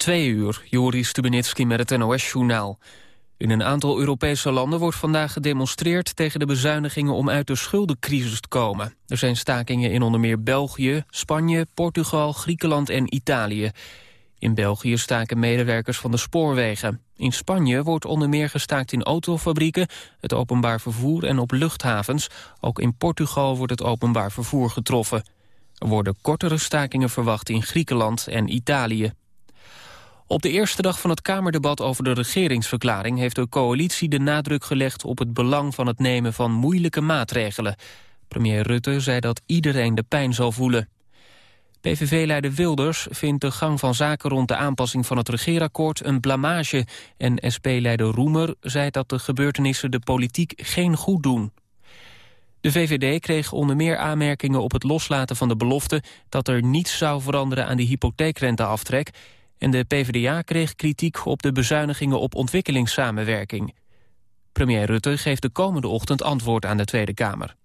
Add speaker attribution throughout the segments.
Speaker 1: Twee uur, Joris Stubenitski met het NOS-journaal. In een aantal Europese landen wordt vandaag gedemonstreerd... tegen de bezuinigingen om uit de schuldencrisis te komen. Er zijn stakingen in onder meer België, Spanje, Portugal, Griekenland en Italië. In België staken medewerkers van de spoorwegen. In Spanje wordt onder meer gestaakt in autofabrieken, het openbaar vervoer en op luchthavens. Ook in Portugal wordt het openbaar vervoer getroffen. Er worden kortere stakingen verwacht in Griekenland en Italië. Op de eerste dag van het Kamerdebat over de regeringsverklaring... heeft de coalitie de nadruk gelegd op het belang van het nemen van moeilijke maatregelen. Premier Rutte zei dat iedereen de pijn zal voelen. PVV-leider Wilders vindt de gang van zaken rond de aanpassing van het regeerakkoord een blamage. En SP-leider Roemer zei dat de gebeurtenissen de politiek geen goed doen. De VVD kreeg onder meer aanmerkingen op het loslaten van de belofte... dat er niets zou veranderen aan de hypotheekrenteaftrek... en de PvdA kreeg kritiek op de bezuinigingen op ontwikkelingssamenwerking. Premier Rutte geeft de komende ochtend antwoord aan de Tweede Kamer.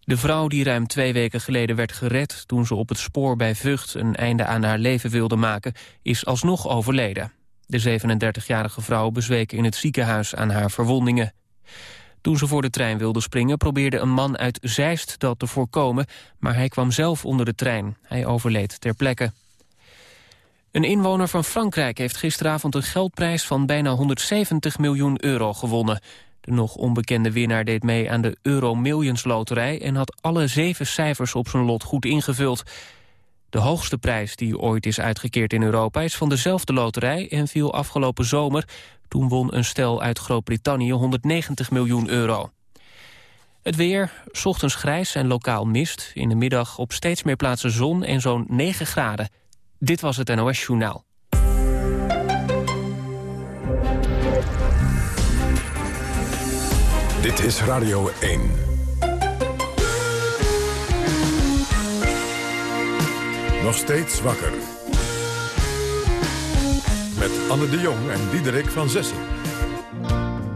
Speaker 1: De vrouw die ruim twee weken geleden werd gered... toen ze op het spoor bij Vught een einde aan haar leven wilde maken... is alsnog overleden. De 37-jarige vrouw bezweek in het ziekenhuis aan haar verwondingen. Toen ze voor de trein wilde springen probeerde een man uit Zeist dat te voorkomen... maar hij kwam zelf onder de trein. Hij overleed ter plekke. Een inwoner van Frankrijk heeft gisteravond een geldprijs van bijna 170 miljoen euro gewonnen. De nog onbekende winnaar deed mee aan de Euro Millions loterij... en had alle zeven cijfers op zijn lot goed ingevuld. De hoogste prijs die ooit is uitgekeerd in Europa is van dezelfde loterij... en viel afgelopen zomer. Toen won een stel uit Groot-Brittannië 190 miljoen euro. Het weer, ochtends grijs en lokaal mist. In de middag op steeds meer plaatsen zon en zo'n 9 graden. Dit was het NOS Journaal.
Speaker 2: Dit is Radio 1. Nog steeds wakker. Met Anne de Jong en Diederik van Zessen.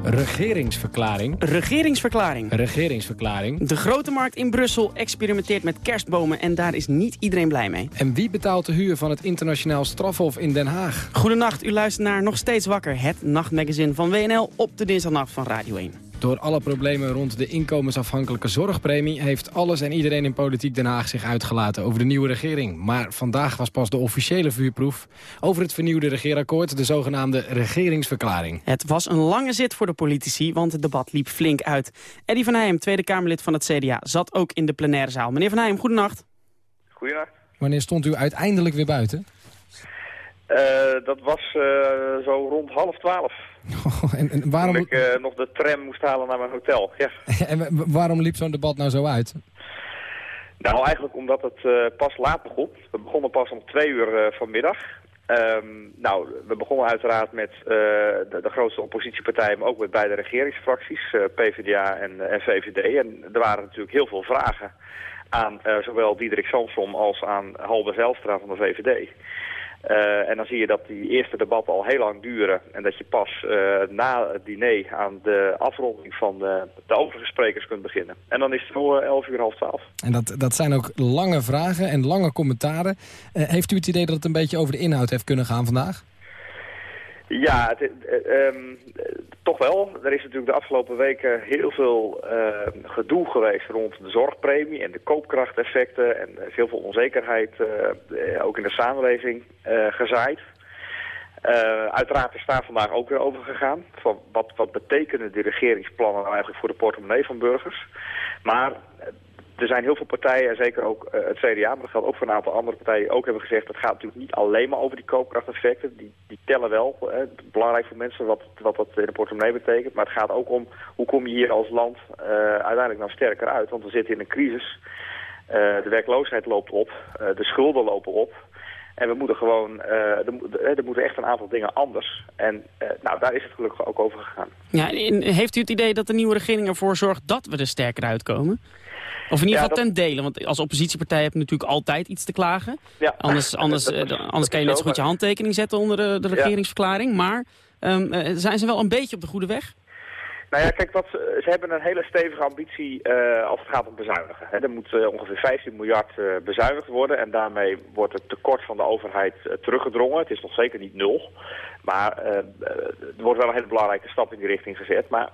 Speaker 3: Regeringsverklaring.
Speaker 4: Regeringsverklaring.
Speaker 3: Regeringsverklaring.
Speaker 4: De grote markt in Brussel experimenteert met kerstbomen en daar is niet iedereen blij mee.
Speaker 3: En wie betaalt de huur van het internationaal strafhof in Den Haag?
Speaker 4: Goedenacht, u luistert naar Nog Steeds Wakker, het nachtmagazine van WNL op de dinsdagnacht van Radio 1.
Speaker 3: Door alle problemen rond de inkomensafhankelijke zorgpremie... heeft alles en iedereen in politiek Den Haag zich uitgelaten over de nieuwe regering. Maar vandaag was pas de officiële vuurproef over het vernieuwde regeerakkoord... de zogenaamde regeringsverklaring.
Speaker 4: Het was een lange zit voor de politici, want het debat liep flink uit. Eddie van Heijem, Tweede Kamerlid van het CDA, zat ook in de plenaire zaal. Meneer van Heijem, goedenacht.
Speaker 5: Goedenacht.
Speaker 3: Wanneer stond u uiteindelijk weer buiten?
Speaker 5: Uh, dat was uh, zo rond half twaalf.
Speaker 3: en, en, waarom...
Speaker 5: Toen ik uh, nog de tram moest halen naar mijn hotel, ja.
Speaker 3: en waarom liep zo'n debat nou zo uit?
Speaker 5: Nou, eigenlijk omdat het pas laat begon. We begonnen pas om twee uur vanmiddag. Um, nou, we begonnen uiteraard met de, de, grootste oppositiepartijen, maar ook met beide regeringsfracties, PvdA en, en, VVD. En er waren natuurlijk heel veel vragen aan zowel Diederik Samsom als aan Halbe Zijlstra van de VVD. Uh, en dan zie je dat die eerste debatten al heel lang duren. En dat je pas uh, na het diner aan de afronding van de, de overige sprekers kunt beginnen. En dan is het voor 11 uur half 12.
Speaker 3: En dat, dat zijn ook lange vragen en lange commentaren. Uh, heeft u het idee dat het een beetje over de inhoud heeft kunnen gaan vandaag?
Speaker 5: Ja, het, um, toch wel. Er is natuurlijk de afgelopen weken heel veel uh, gedoe geweest rond de zorgpremie en de koopkrachteffecten en heel veel onzekerheid uh, ook in de samenleving gezaaid. uiteraard is daar vandaag ook weer over gegaan. Van wat, wat betekenen die regeringsplannen nou eigenlijk voor de portemonnee van burgers? Maar er zijn heel veel partijen, en zeker ook uh, het CDA, maar dat geldt ook voor een aantal andere partijen, ook hebben gezegd, het gaat natuurlijk niet alleen maar over die koopkrachteffecten. Die, die tellen wel, hè, belangrijk voor mensen wat, wat dat in de portemonnee betekent. Maar het gaat ook om, hoe kom je hier als land uh, uiteindelijk nou sterker uit? Want we zitten in een crisis. Uh, de werkloosheid loopt op, de schulden lopen op. En we moeten gewoon, er, moeten echt een aantal dingen anders. En nou, daar is het gelukkig ook over gegaan.
Speaker 4: Ja, heeft u het idee dat de nieuwe regering ervoor zorgt dat we er sterker uitkomen? Of in ieder geval ten dele, want als oppositiepartij heb je natuurlijk altijd iets te klagen. Ja. Anders, anders, uh, anders kan je net zo goed je handtekening zetten onder de, de regeringsverklaring. Maar um, zijn ze wel een beetje op de goede weg?
Speaker 5: Nou ja, kijk, wat, ze hebben een hele stevige ambitie uh, als het gaat om bezuinigen. er moet uh, ongeveer 15 miljard uh, bezuinigd worden en daarmee wordt het tekort van de overheid teruggedrongen. Het is nog zeker niet nul, maar er wordt wel een hele belangrijke stap in die richting gezet. Maar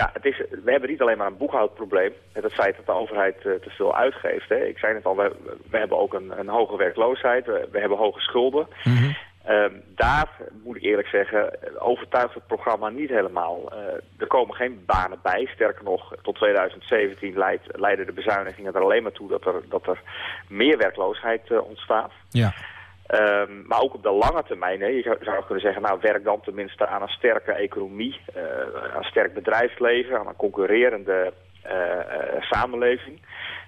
Speaker 5: ja, het is, we hebben niet alleen maar een boekhoudprobleem met het feit dat de overheid te veel uitgeeft. Hè. Ik zei het al, we, we hebben ook een, een hoge werkloosheid, we, we hebben hoge schulden. Mm Ehm, daar moet ik eerlijk zeggen, overtuigt het programma niet helemaal. Uh, er komen geen banen bij. Sterker nog, tot 2017 leidt, leiden de bezuinigingen er alleen maar toe dat er, dat er meer werkloosheid uh, ontstaat. Ja. Um, maar ook op de lange termijn, hè, je zou, kunnen zeggen, nou werk dan tenminste aan een sterke economie, uh, aan een sterk bedrijfsleven, aan een concurrerende samenleving.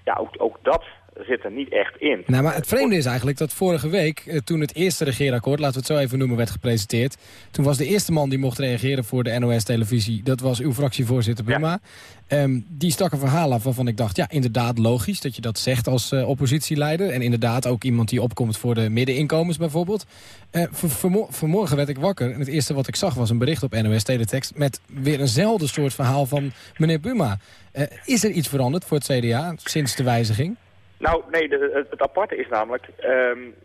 Speaker 5: Ja, ook, ook dat zit er niet echt in.
Speaker 3: Nou, maar het vreemde is eigenlijk dat vorige week, eh, toen het eerste regeerakkoord, laten we het zo even noemen, werd gepresenteerd. Toen was de eerste man die mocht reageren voor de NOS-televisie, dat was uw fractievoorzitter Buma. Ehm, die stak een verhaal af waarvan ik dacht, ja, inderdaad logisch dat je dat zegt als uh, oppositieleider. En inderdaad ook iemand die opkomt voor de middeninkomens bijvoorbeeld. Uh, vanmorgen werd ik wakker en het eerste wat ik zag was een bericht op NOS Teletext... met weer eenzelfde soort verhaal van meneer Buma. is er iets veranderd voor het CDA sinds de wijziging?
Speaker 5: Nou, nee, de, het, aparte is namelijk... Um,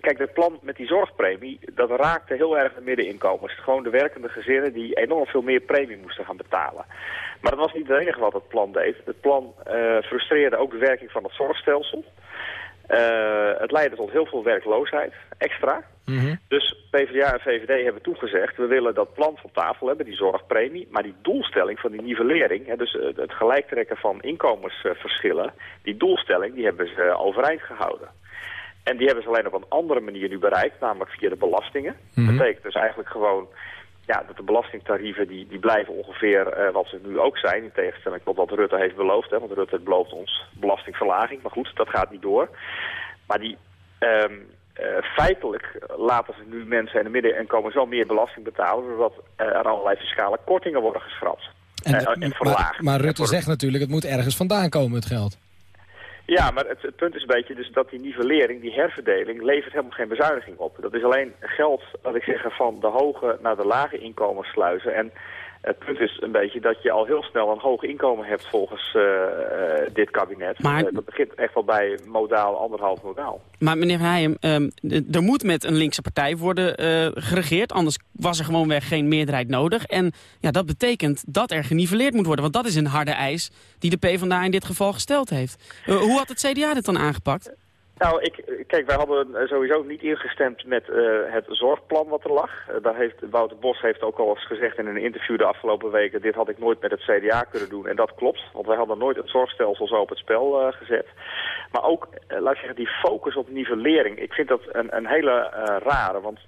Speaker 5: kijk, het plan met die zorgpremie... dat raakte heel erg de middeninkomens. Gewoon de werkende gezinnen die enorm veel meer premie moesten gaan betalen. Maar dat was niet het enige wat het plan deed. Het plan uh, frustreerde ook de werking van het zorgstelsel. Uh, het leidde tot heel veel werkloosheid, extra. Mhm. Dus PvdA en VVD hebben toegezegd... we willen dat plan van tafel hebben, die zorgpremie... maar die doelstelling van die nivellering... Hè, dus uh, het gelijktrekken van inkomensverschillen... die doelstelling die hebben ze overeind gehouden. En die hebben ze alleen op een andere manier nu bereikt... namelijk via de belastingen. Dat mhm. betekent dus eigenlijk gewoon ja, dat de belastingtarieven die, die blijven ongeveer uh, wat ze nu ook zijn. In tegenstelling tot wat Rutte heeft beloofd. Hè, want Rutte belooft ons belastingverlaging. Maar goed, dat gaat niet door. Maar die, um, uh, feitelijk laten ze nu mensen in de middeninkomen zo meer belasting betalen... doordat uh, er allerlei fiscale kortingen worden geschrapt.
Speaker 3: En, en verlaagd. Maar, maar Rutte zegt natuurlijk, het moet ergens vandaan komen, het geld.
Speaker 5: Ja, maar het, punt is een beetje dus dat die nivellering, die herverdeling, levert helemaal geen bezuiniging op. Dat is alleen geld, wat ik zeg, van de hoge naar de lage inkomens sluizen. En het punt is een beetje dat je al heel snel een hoog inkomen hebt volgens uh, uh, dit kabinet. Maar... Uh, dat begint echt wel bij modaal, anderhalf modaal.
Speaker 4: Maar meneer Heijem, um, er moet met een linkse partij worden geregeerd. Anders was er gewoonweg geen meerderheid nodig. En ja, dat betekent dat er geniveleerd moet worden. Want dat is een harde eis die de PvdA in dit geval gesteld heeft. hoe had het CDA dit dan aangepakt?
Speaker 5: Nou, ik, kijk, wij hadden sowieso niet ingestemd met uh, het zorgplan wat er lag. Uh, daar heeft, Wouter Bos heeft ook al eens gezegd in een interview de afgelopen weken... dit had ik nooit met het CDA kunnen doen. En dat klopt, want wij hadden nooit het zorgstelsel zo op het spel uh, gezet. Maar ook, laat ik zeggen, die focus op nivellering. Ik vind dat een, een hele rare, want...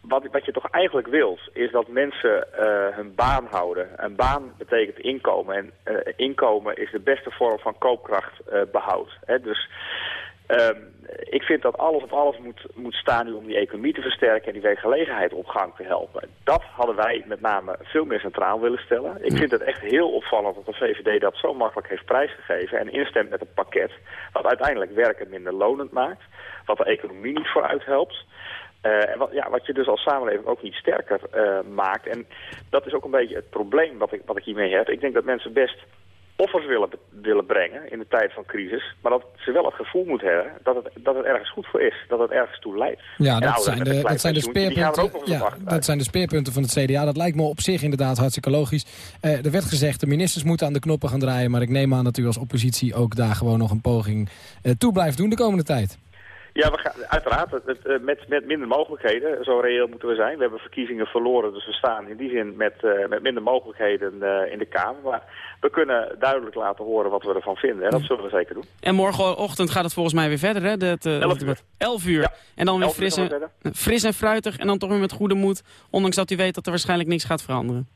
Speaker 5: Wat, wat, je toch eigenlijk wilt, is dat mensen hun baan houden. Een baan betekent inkomen. En inkomen is de beste vorm van koopkrachtbehoud. Uh, dus Um, ik vind dat alles op alles moet, moet staan nu om die economie te versterken en die werkgelegenheid op gang te helpen. Dat hadden wij met name veel meer centraal willen stellen. Ik vind het echt heel opvallend dat de VVD dat zo makkelijk heeft prijsgegeven en instemt met een pakket wat uiteindelijk werken minder lonend maakt, wat de economie niet vooruit helpt. Uh, en wat, ja, wat je dus als samenleving ook niet sterker uh, maakt. En dat is ook een beetje het probleem wat ik, wat ik hiermee heb. Ik denk dat mensen best offers willen, willen brengen in de tijd van crisis. Maar dat ze wel het gevoel moeten hebben dat het, dat het ergens goed voor is. Dat het ergens toe leidt.
Speaker 3: Ja, dat, zijn de, dat zijn de speerpunten. Ja, dat zijn de speerpunten van het CDA. Dat lijkt me op zich inderdaad hartstikke logisch. Uh, er werd gezegd, de ministers moeten aan de knoppen gaan draaien. Maar ik neem aan dat u als oppositie ook daar gewoon nog een poging uh, toe blijft doen de komende tijd.
Speaker 5: Ja, we gaan, uiteraard. Het, eh, met, met minder mogelijkheden, zo reëel moeten we zijn. We hebben verkiezingen verloren, dus we staan in die zin met, uh, met minder mogelijkheden uh, in de Kamer. Maar we kunnen duidelijk laten horen wat we ervan vinden. En dat zullen we zeker doen.
Speaker 4: En morgenochtend gaat het volgens mij weer verder, hè? Dat, uh, 11 uur. 11 uur. En dan weer fris en, fris en fruitig en dan toch weer met goede moed. Ondanks dat u weet dat er waarschijnlijk niks gaat veranderen.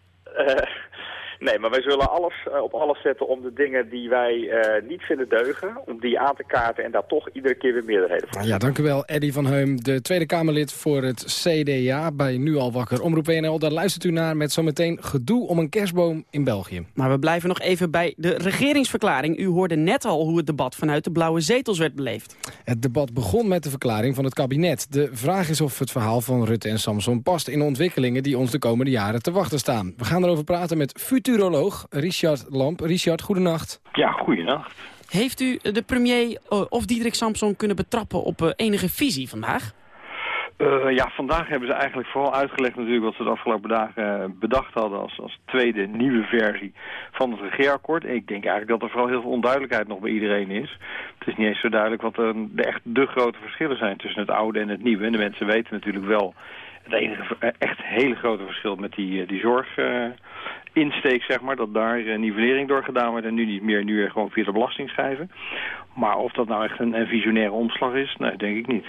Speaker 5: Nee, maar wij zullen alles uh, op alles zetten om de dingen die wij uh, niet vinden deugen... om die aan te kaarten en daar toch iedere keer weer meerderheden voor
Speaker 3: Ja, dank u wel, Eddy van Heum, de Tweede Kamerlid voor het CDA... bij Nu Al Wakker. Omroep WNL, daar luistert u naar met zometeen gedoe om een kerstboom in België.
Speaker 4: Maar we blijven nog even bij de regeringsverklaring. U hoorde net al hoe het debat vanuit de blauwe zetels werd beleefd.
Speaker 3: Het debat begon met de verklaring van het kabinet. De vraag is of het verhaal van Rutte en Samson past in ontwikkelingen... die ons de komende jaren te wachten staan. We gaan erover praten met futur futuroloog Richard Lamp. Richard, goedenacht.
Speaker 6: Ja, goedenacht.
Speaker 4: Heeft u de premier uh, of Diederik Samson kunnen betrappen op uh, enige visie vandaag?
Speaker 6: Uh, ja, vandaag hebben ze eigenlijk vooral uitgelegd natuurlijk wat ze de afgelopen dagen bedacht hadden als, als tweede nieuwe versie van het regeerakkoord. Ik denk eigenlijk dat er vooral heel veel onduidelijkheid nog bij iedereen is. Het is niet eens zo duidelijk wat er de, echt de grote verschillen zijn tussen het oude en het nieuwe. En de mensen weten natuurlijk wel het enige echt hele grote verschil met die, die zorg insteek, zeg maar, dat daar uh, nivellering door gedaan wordt en nu niet meer, nu gewoon via de belasting schrijven. Maar of dat nou echt een, visionaire omslag is, nee, denk ik niet.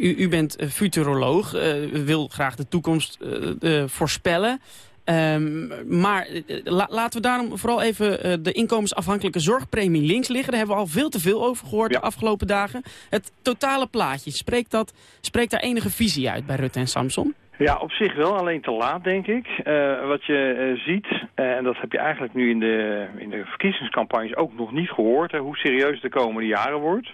Speaker 4: U, u bent futuroloog, uh, wil graag de toekomst uh, voorspellen. Um, maar la, laten we daarom vooral even de inkomensafhankelijke zorgpremie links liggen. Daar hebben we al veel te veel over gehoord ja. de afgelopen dagen. Het totale plaatje, spreekt, dat, spreekt daar enige visie uit bij Rutte en Samson?
Speaker 6: Ja, op zich wel, alleen te laat denk ik. Uh, wat je uh, ziet, uh, en dat heb je eigenlijk nu in de, in de verkiezingscampagnes ook nog niet gehoord, hè, hoe serieus het de komende jaren wordt.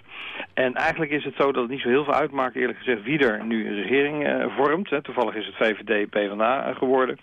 Speaker 6: En eigenlijk is het zo dat het niet zo heel veel uitmaakt, eerlijk gezegd, wie er nu een regering vormt. Hè. Toevallig is het VVD PvdA geworden.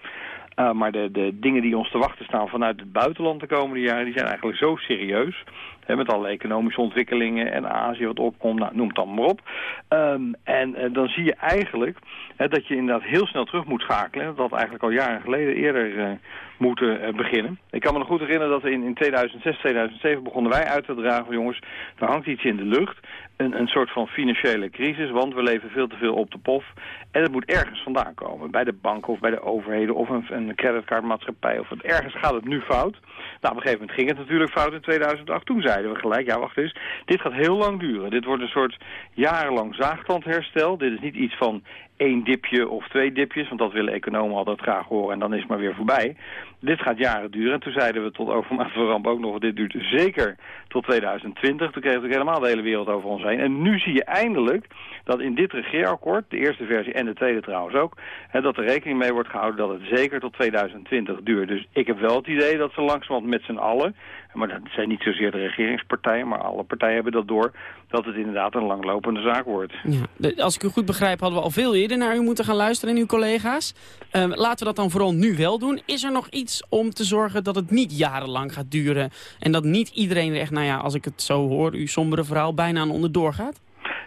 Speaker 6: Uh, maar de, de dingen die ons te wachten staan vanuit het buitenland de komende jaren... die zijn eigenlijk zo serieus. Met alle economische ontwikkelingen en Azië wat opkomt, nou, noem het dan maar op. Um, en uh, dan zie je eigenlijk dat je inderdaad heel snel terug moet schakelen. Dat eigenlijk al jaren geleden eerder uh, moeten uh, beginnen. Ik kan me nog goed herinneren dat in, in 2006, 2007 begonnen wij uit te dragen... jongens, er hangt iets in de lucht. Een, een soort van financiële crisis, want we leven veel te veel op de pof. En het moet ergens vandaan komen. Bij de banken of bij de overheden of een, een creditcardmaatschappij. Of het, ergens gaat het nu fout. Nou, op een gegeven moment ging het natuurlijk fout in 2008. Toen gelijk, ja wacht eens, dit gaat heel lang duren. Dit wordt een soort jarenlang zaagtandherstel. Dit is niet iets van één dipje of twee dipjes, want dat willen economen altijd graag horen en dan is het maar weer voorbij. Dit gaat jaren duren en toen zeiden we tot overmaat van ramp ook nog, dit duurt zeker tot 2020. Toen kreeg ook helemaal de hele wereld over ons heen. En nu zie je eindelijk dat in dit regeerakkoord, de eerste versie en de tweede trouwens ook, hè, dat er rekening mee wordt gehouden dat het zeker tot 2020 duurt. Dus ik heb wel het idee dat ze langzamerhand met z'n allen, maar dat zijn niet zozeer de regeringspartijen, maar alle partijen hebben dat door, dat het inderdaad een langlopende zaak wordt.
Speaker 4: Ja, als ik u goed begrijp hadden we al veel eerder naar u moeten gaan luisteren en uw collega's. Uh, laten we dat dan vooral nu wel doen. Is er nog iets om te zorgen dat het niet jarenlang gaat duren en dat niet iedereen er echt, nou ja, als ik het zo hoor, uw sombere verhaal, bijna aan onderdoor gaat?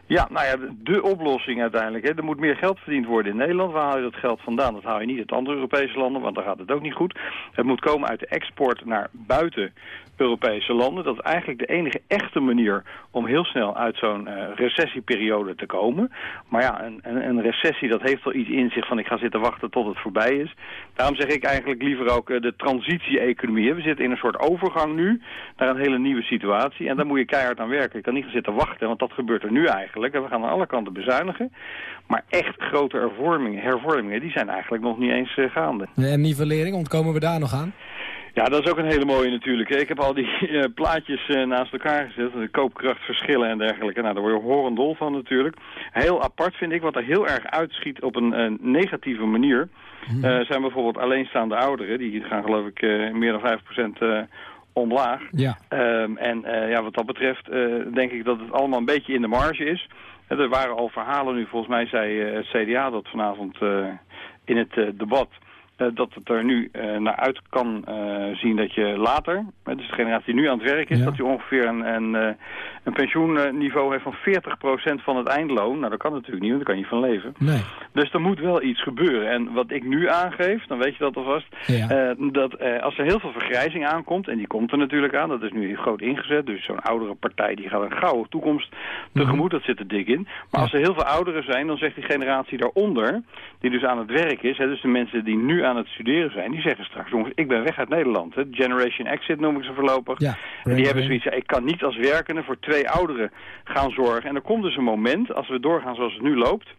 Speaker 6: Ja, nou ja, de oplossing uiteindelijk. Hè. Er moet meer geld verdiend worden in Nederland. Waar haal je dat geld vandaan? Dat haal je niet uit andere Europese landen, want dan gaat het ook niet goed. Het moet komen uit de export naar buiten Europese landen. Dat is eigenlijk de enige echte manier om heel snel uit zo'n uh, recessieperiode te komen. Maar ja, een, een, een, recessie dat heeft wel iets in zich van ik ga zitten wachten tot het voorbij is. Daarom zeg ik eigenlijk liever ook uh, de transitie-economie. We zitten in een soort overgang nu naar een hele nieuwe situatie. En daar moet je keihard aan werken. Je kan niet gaan zitten wachten, want dat gebeurt er nu eigenlijk. En we gaan aan alle kanten bezuinigen. Maar echt grote hervormingen, hervormingen die zijn eigenlijk nog niet eens uh, gaande.
Speaker 3: En nivellering, ontkomen we daar nog aan?
Speaker 6: Ja, dat is ook een hele mooie natuurlijk. Ik heb al die uh, plaatjes uh, naast elkaar gezet, de koopkrachtverschillen en dergelijke. Nou, daar word je horendol van natuurlijk. Heel apart vind ik, wat er heel erg uitschiet op een uh, negatieve manier... Hmm. zijn bijvoorbeeld alleenstaande ouderen. Die gaan geloof ik meer dan 5% omlaag.
Speaker 3: Ja.
Speaker 6: Um, en ja, wat dat betreft denk ik dat het allemaal een beetje in de marge is. er waren al verhalen nu, volgens mij zei het CDA dat vanavond in het debat... Uh, dat het er nu uh, naar uit kan uh, zien dat je later, dus de generatie die nu aan het werk is, ja. dat je ongeveer een, een, een pensioenniveau heeft van 40% van het eindloon. Nou, dat kan natuurlijk niet, want daar kan je niet van leven.
Speaker 3: Nee.
Speaker 6: Dus er moet wel iets gebeuren. En wat ik nu aangeef, dan weet je dat alvast,
Speaker 3: ja.
Speaker 6: dat als er heel veel vergrijzing aankomt, en die komt er natuurlijk aan, dat is nu groot ingezet, dus zo'n oudere partij die gaat een gouden toekomst tegemoet, mm -hmm. dat zit er dik in. Maar ja. als er heel veel ouderen zijn, dan zegt die generatie daaronder, die dus aan het werk is, hè, dus de mensen die nu aan het studeren zijn, die zeggen straks, jongens, ik ben weg uit Nederland. Hè. Generation Exit noem ik ze voorlopig.
Speaker 3: Ja,
Speaker 6: en die hebben zoiets, ik kan niet als werkende voor twee ouderen gaan zorgen. En er komt dus een moment, als we doorgaan zoals het nu loopt,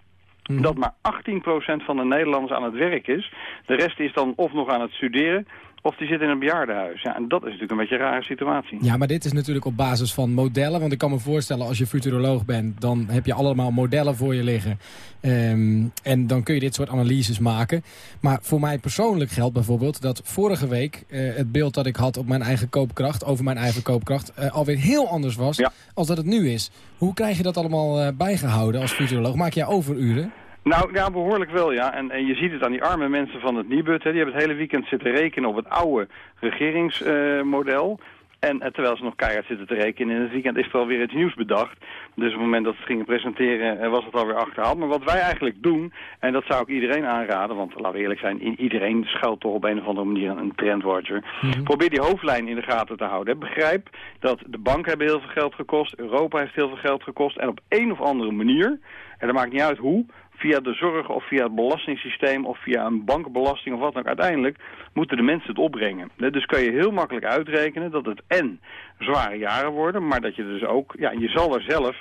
Speaker 6: mm. dat maar 18% van de Nederlanders aan het werk is. De rest is dan of nog aan het studeren, of die zit in een bejaardenhuis. Ja, en dat is natuurlijk een beetje een rare situatie.
Speaker 3: Ja, maar dit is natuurlijk op basis van modellen. Want ik kan me voorstellen, als je futuroloog bent... dan heb je allemaal modellen voor je liggen. Um, en dan kun je dit soort analyses maken. Maar voor mij persoonlijk geldt bijvoorbeeld dat vorige week... Uh, het beeld dat ik had op mijn eigen koopkracht, over mijn eigen koopkracht... Uh, alweer heel anders was
Speaker 6: ja.
Speaker 3: als dat het nu is. Hoe krijg je dat allemaal uh, bijgehouden als futuroloog? Maak jij overuren?
Speaker 6: Nou, ja, behoorlijk wel, ja. En, en je ziet het aan die arme mensen van het Nibud. Hè. Die hebben het hele weekend zitten rekenen op het oude regeringsmodel. en eh, terwijl ze nog keihard zitten te rekenen, in het weekend is er alweer iets nieuws bedacht. Dus op het moment dat ze het gingen presenteren, eh, was het alweer achterhaald. Maar wat wij eigenlijk doen, en dat zou ik iedereen aanraden, want laten we eerlijk zijn, iedereen schuilt toch op een of andere manier een trendwatcher. Probeer die hoofdlijn in de gaten te houden. Begrijp dat de banken hebben heel veel geld gekost, Europa heeft heel veel geld gekost. En op een of andere manier, en dat maakt niet uit hoe, via de zorg of via het belastingssysteem of via een bankbelasting of wat dan ook. Uiteindelijk moeten de mensen het opbrengen. Dus kan je heel makkelijk uitrekenen dat het en zware jaren worden, maar dat je dus ook, ja, je zal er zelf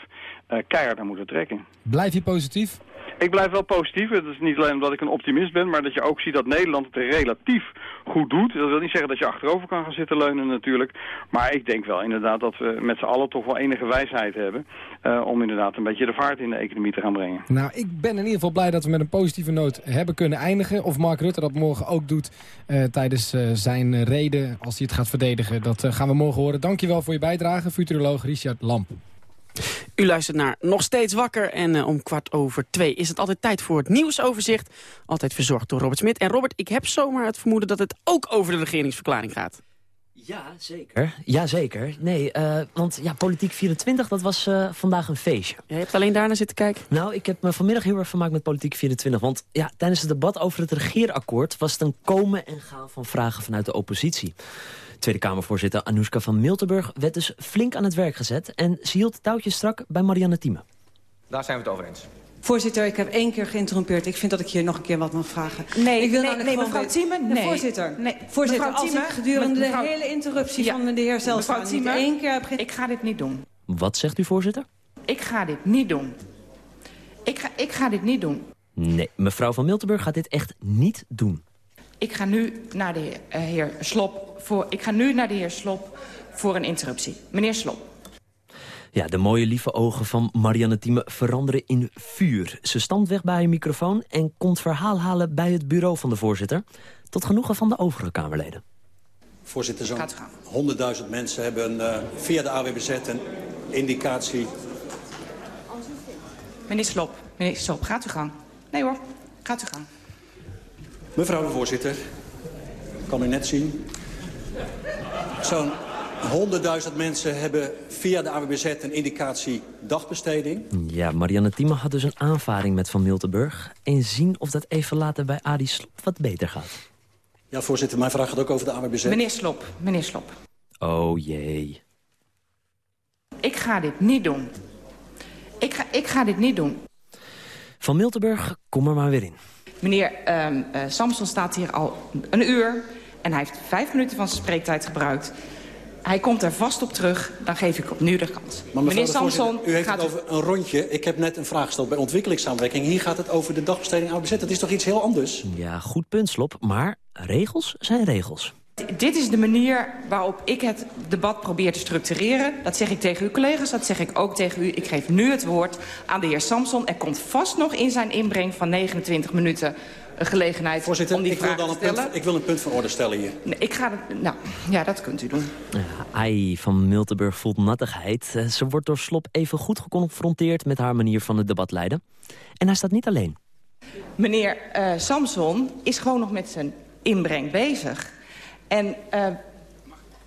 Speaker 6: uh, keihard aan moeten trekken.
Speaker 3: Blijf je positief?
Speaker 6: Ik blijf wel positief. Het is niet alleen omdat ik een optimist ben, maar dat je ook ziet dat Nederland het relatief goed doet. Dat wil niet zeggen dat je achterover kan gaan zitten leunen natuurlijk. Maar ik denk wel inderdaad dat we met z'n allen toch wel enige wijsheid hebben... Uh, om inderdaad een beetje de vaart in de economie te gaan brengen.
Speaker 3: Nou, ik ben in ieder geval blij dat we met een positieve noot hebben kunnen eindigen. Of Mark Rutte dat morgen ook doet uh, tijdens uh, zijn reden als hij het gaat verdedigen. Dat gaan we morgen horen. Dankjewel voor je bijdrage, futuroloog Richard Lamp.
Speaker 4: U luistert naar Nog Steeds Wakker en uh, om kwart over twee is het altijd tijd voor het nieuwsoverzicht. Altijd verzorgd door Robert Smit. En Robert, ik heb zomaar het vermoeden dat het ook over de regeringsverklaring gaat.
Speaker 7: Ja, zeker. Ja, zeker. Nee, uh, want ja, Politiek 24, dat was uh, vandaag een feestje.
Speaker 4: Je hebt alleen daarna zitten kijken?
Speaker 7: Nou, ik heb me vanmiddag heel erg vermaakt met Politiek 24. Want ja, tijdens het debat over het regeerakkoord... was het een komen en gaan van vragen vanuit de oppositie. Tweede Kamervoorzitter Anoushka van Miltenburg werd dus flink aan het werk gezet... en ze hield touwtjes strak bij Marianne Thieme.
Speaker 8: Daar zijn we het over eens.
Speaker 9: Voorzitter, ik heb één keer geïnterrumpeerd. Ik vind dat ik je nog een keer wat mag vragen.
Speaker 10: Nee,
Speaker 9: ik wil
Speaker 10: nee, nee mevrouw Thieme, nee.
Speaker 9: Voorzitter, nee. voorzitter mevrouw als Thieme, ik gedurende mevrouw, de hele interruptie ja, van de heer Zelstra niet één keer heb ge...
Speaker 10: Ik ga dit niet doen.
Speaker 7: Wat zegt u, voorzitter?
Speaker 10: Ik ga dit niet doen. Ik ga, ik ga dit niet doen.
Speaker 7: Nee, mevrouw van Miltenburg gaat dit echt niet doen.
Speaker 10: Ik ga nu naar de uh, heer Slop voor, ik ga nu naar de heer Slop voor een interruptie. Meneer Slop.
Speaker 7: Ja, de mooie lieve ogen van Marianne Thieme veranderen in vuur. Ze stamt weg bij haar microfoon en komt verhaal halen bij het bureau van de voorzitter. Tot genoegen van de overige Kamerleden.
Speaker 11: Voorzitter, zo'n 100.000 mensen hebben uh, via de AWBZ een indicatie...
Speaker 10: Meneer Slop, meneer Slop, gaat u gang. Nee hoor, gaat u gang.
Speaker 11: Mevrouw de voorzitter, kan u net zien. Zo'n 100.000 mensen hebben via de AWBZ een indicatie dagbesteding.
Speaker 7: Ja, Marianne Thieme had dus een aanvaring met Van Miltenburg. En zien of dat even later bij Adi Slop wat beter gaat.
Speaker 11: Ja, voorzitter, mijn vraag gaat ook over de AWBZ.
Speaker 10: Meneer Slop, meneer Slop.
Speaker 7: Oh jee.
Speaker 10: Ik ga dit niet doen. Ik ga, ik ga dit niet doen.
Speaker 7: Van Miltenburg, kom er maar weer in.
Speaker 10: Meneer uh, Samson staat hier al een uur en hij heeft vijf minuten van zijn spreektijd gebruikt. Hij komt er vast op terug, dan geef ik opnieuw de kans.
Speaker 11: Maar Meneer Samson, u heeft gaat het over een rondje. Ik heb net een vraag gesteld bij ontwikkelingssamenwerking. Hier gaat het over de dagbesteding ABZ. Dat is toch iets heel anders?
Speaker 7: Ja, goed punt, Slop. Maar regels zijn regels.
Speaker 10: Dit is de manier waarop ik het debat probeer te structureren. Dat zeg ik tegen uw collega's, dat zeg ik ook tegen u. Ik geef nu het woord aan de heer Samson. Er komt vast nog in zijn inbreng van 29 minuten een gelegenheid
Speaker 11: Voorzitter,
Speaker 10: om die
Speaker 11: ik
Speaker 10: vraag
Speaker 11: wil dan
Speaker 10: te stellen.
Speaker 11: Een punt, ik wil een punt van orde stellen hier.
Speaker 10: Nee, ik ga, nou, ja, dat kunt u doen.
Speaker 7: Ja, Ai van Miltenburg voelt nattigheid. Eh, ze wordt door Slop even goed geconfronteerd met haar manier van het debat leiden. En hij staat niet alleen.
Speaker 10: Meneer uh, Samson is gewoon nog met zijn inbreng bezig. En, uh,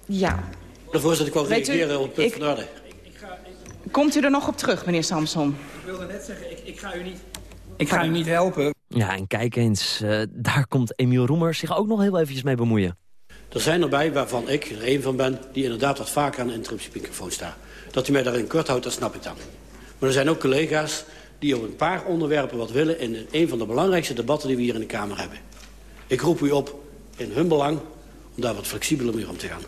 Speaker 10: ja...
Speaker 11: De voorzitter, ik wil reageren op het punt
Speaker 10: ik,
Speaker 11: van orde.
Speaker 10: Komt u er nog op terug, meneer Samson?
Speaker 8: Ik wilde net zeggen, ik, ik ga u niet... Ik ga u niet helpen.
Speaker 7: Ja, en kijk eens, uh, daar komt Emiel Roemer zich ook nog heel eventjes mee bemoeien.
Speaker 12: Er zijn erbij waarvan ik er één van ben... die inderdaad wat vaker aan de interruptiemicrofoon staat. Dat u mij daarin kort houdt, dat snap ik dan. Maar er zijn ook collega's die op een paar onderwerpen wat willen... in een van de belangrijkste debatten die we hier in de Kamer hebben. Ik roep u op in hun belang om daar wat flexibeler mee om te gaan.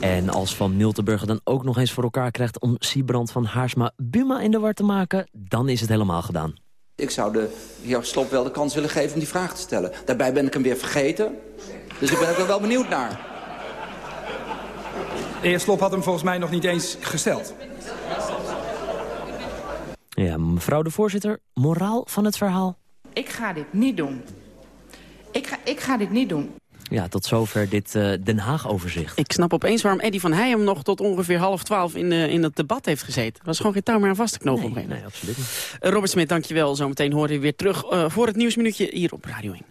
Speaker 7: En als Van Miltenburger dan ook nog eens voor elkaar krijgt... om Siebrand van Haarsma Buma in de war te maken... dan is het helemaal gedaan.
Speaker 13: Ik zou de heer Slop wel de kans willen geven om die vraag te stellen. Daarbij ben ik hem weer vergeten. Dus ik ben er wel benieuwd naar.
Speaker 8: De heer Slop had hem volgens mij nog niet eens gesteld.
Speaker 7: Ja, mevrouw de voorzitter, moraal van het verhaal?
Speaker 10: Ik ga dit niet doen. Ik ga, ik ga dit niet doen.
Speaker 7: Ja, tot zover dit uh, Den Haag-overzicht.
Speaker 4: Ik snap opeens waarom Eddie van Heijem nog tot ongeveer half twaalf in, uh, in het debat heeft gezeten. Er was gewoon geen touw meer aan vast te knopen.
Speaker 7: Nee, nee, absoluut niet.
Speaker 4: Uh, Robert Smit, dankjewel. Zometeen horen we weer terug voor het nieuwsminuutje hier op Radio 1.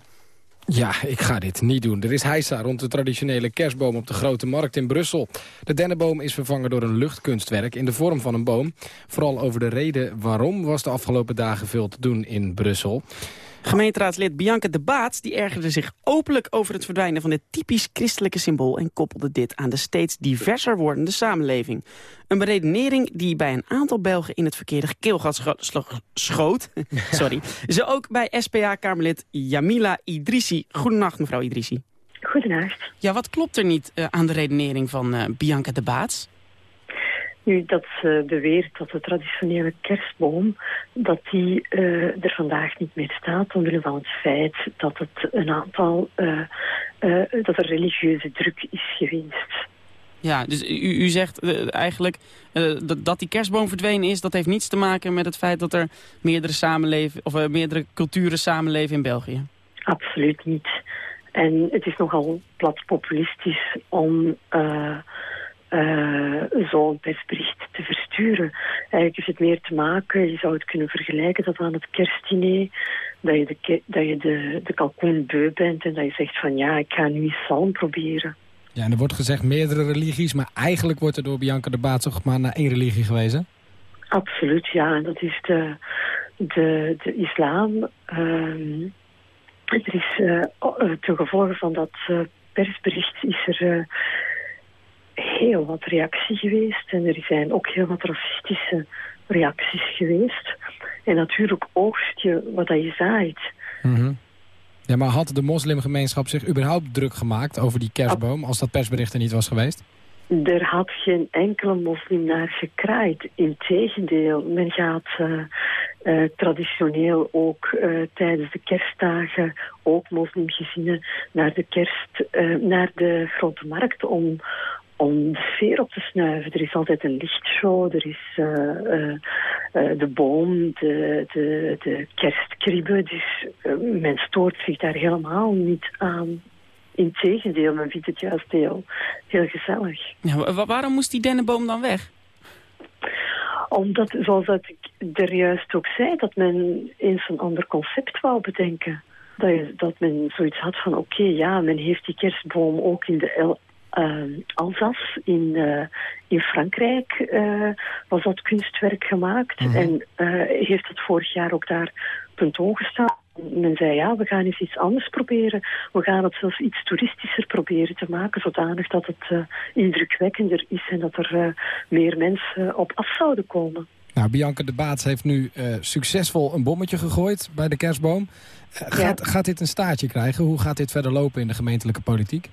Speaker 3: Ja, ik ga dit niet doen. Er is heisa rond de traditionele kerstboom op de Grote Markt in Brussel. De dennenboom is vervangen door een luchtkunstwerk in de vorm van een boom. Vooral over de reden waarom was de afgelopen dagen veel te doen in Brussel.
Speaker 4: Gemeenteraadslid Bianca de Baat die ergerde zich openlijk over het verdwijnen van dit typisch christelijke symbool... en koppelde dit aan de steeds diverser wordende samenleving. Een beredenering die bij een aantal Belgen in het verkeerde keelgat scho schoot. Sorry. Ze ook bij SPA-Kamerlid Jamila Idrissi. Goedenacht, mevrouw Idrissi.
Speaker 14: Goedenacht.
Speaker 4: Ja, wat klopt er niet uh, aan de redenering van uh, Bianca de Baats?
Speaker 14: Nu, dat ze beweert dat de traditionele kerstboom dat die, uh, er vandaag niet meer staat... omwille van het feit dat, het een aantal, uh, uh, dat er religieuze druk is geweest.
Speaker 4: Ja, dus u, u zegt eigenlijk dat, dat die kerstboom verdwenen is... dat heeft niets te maken met het feit dat er meerdere, samenleven, of, meerdere culturen samenleven in België?
Speaker 14: Absoluut niet. En het is nogal plat populistisch om uh, zo'n persbericht te versturen. Eigenlijk heeft het meer te maken, je zou het kunnen vergelijken dat aan het kerstdiner, dat je de, dat je de, de kalkoen beu bent en dat je zegt van ja, ik ga nu eens zalm proberen.
Speaker 3: Ja, en er wordt gezegd meerdere religies, maar eigenlijk wordt er door Bianca de Baat toch maar naar één religie gewezen?
Speaker 14: Absoluut, ja. En dat is de, de, de islam. Uh, er is uh, ten gevolge van dat persbericht is er heel wat reactie geweest. En er zijn ook heel wat racistische reacties geweest. En natuurlijk oogst je wat je zaait.
Speaker 3: Mm Ja, maar had de moslimgemeenschap zich überhaupt druk gemaakt over die kerstboom... als dat persbericht er niet was geweest?
Speaker 14: Er had geen enkele moslim naar gekraaid. Integendeel, men gaat uh, uh, traditioneel ook uh, tijdens de kerstdagen, ook moslimgezinnen, naar de kerst, naar de grote markt om, om de sfeer op te snuiven. Er is altijd een lichtshow, er is uh, uh, uh, de boom, de, de, de kerstkribbe. Dus men stoort zich daar helemaal niet aan. Integendeel, men vindt het juist heel, heel gezellig.
Speaker 4: Ja, waarom moest die dennenboom dan weg?
Speaker 14: Omdat, zoals dat ik er juist ook zei, dat men eens een ander concept wou bedenken. Dat, je, dat men zoiets had van, oké, okay, ja, men heeft die kerstboom ook in de uh, Alsace in, uh, in Frankrijk uh, was dat kunstwerk gemaakt. Mm -hmm. En heeft het vorig jaar ook daar tentoongestaan. Men zei, ja, we gaan eens iets anders proberen. We gaan het zelfs iets toeristischer proberen te maken, zodanig dat het indrukwekkender is en dat er meer mensen op af zouden komen.
Speaker 3: Nou, Bianca de Baats heeft nu succesvol een bommetje gegooid bij de kerstboom. gaat, ja. gaat dit een staartje krijgen? Hoe gaat dit verder lopen in de gemeentelijke politiek?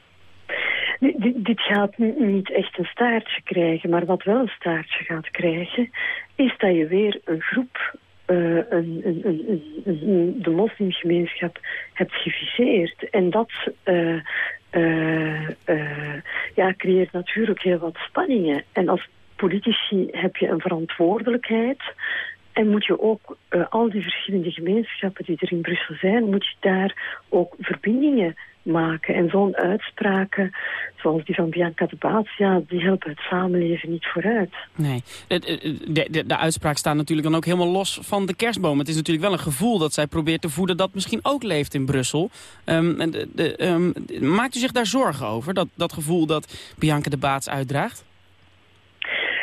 Speaker 14: Dit, gaat niet echt een staartje krijgen, maar wat wel een staartje gaat krijgen, is dat je weer een groep, uh, een, een, een, de moslimgemeenschap, hebt geviseerd. En dat uh, uh, ja, creëert natuurlijk heel wat spanningen. En als politici heb je een verantwoordelijkheid en moet je ook al die verschillende gemeenschappen die er in Brussel zijn, moet je daar ook verbindingen maken. En zo'n uitspraken, zoals die van Bianca de Baats, ja, die helpen het samenleven niet vooruit.
Speaker 4: Nee, de, de, de uitspraak staat natuurlijk dan ook helemaal los van de kerstboom. Het is natuurlijk wel een gevoel dat zij probeert te voeden dat misschien ook leeft in Brussel. Um, de, de, um, maakt u zich daar zorgen over, dat, dat gevoel dat Bianca de Baats uitdraagt?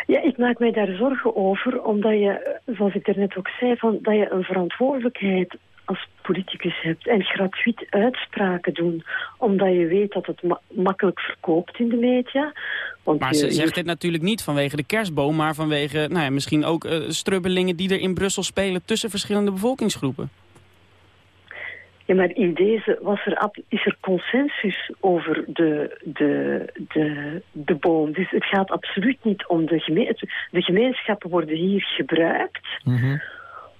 Speaker 14: Ja, ik maak mij daar zorgen over, omdat je, zoals ik er net ook zei, van, dat je een verantwoordelijkheid als politicus hebt en gratuit uitspraken doen, omdat je weet dat het ma makkelijk verkoopt in de media.
Speaker 4: Want maar ze zegt dit natuurlijk niet vanwege de kerstboom, maar vanwege nou ja, misschien ook uh, strubbelingen die er in Brussel spelen tussen verschillende bevolkingsgroepen.
Speaker 14: Ja, maar in deze was er, is er consensus over de, de, de, de boom. Dus het gaat absoluut niet om de gemeenschappen. De gemeenschappen worden hier gebruikt mm -hmm.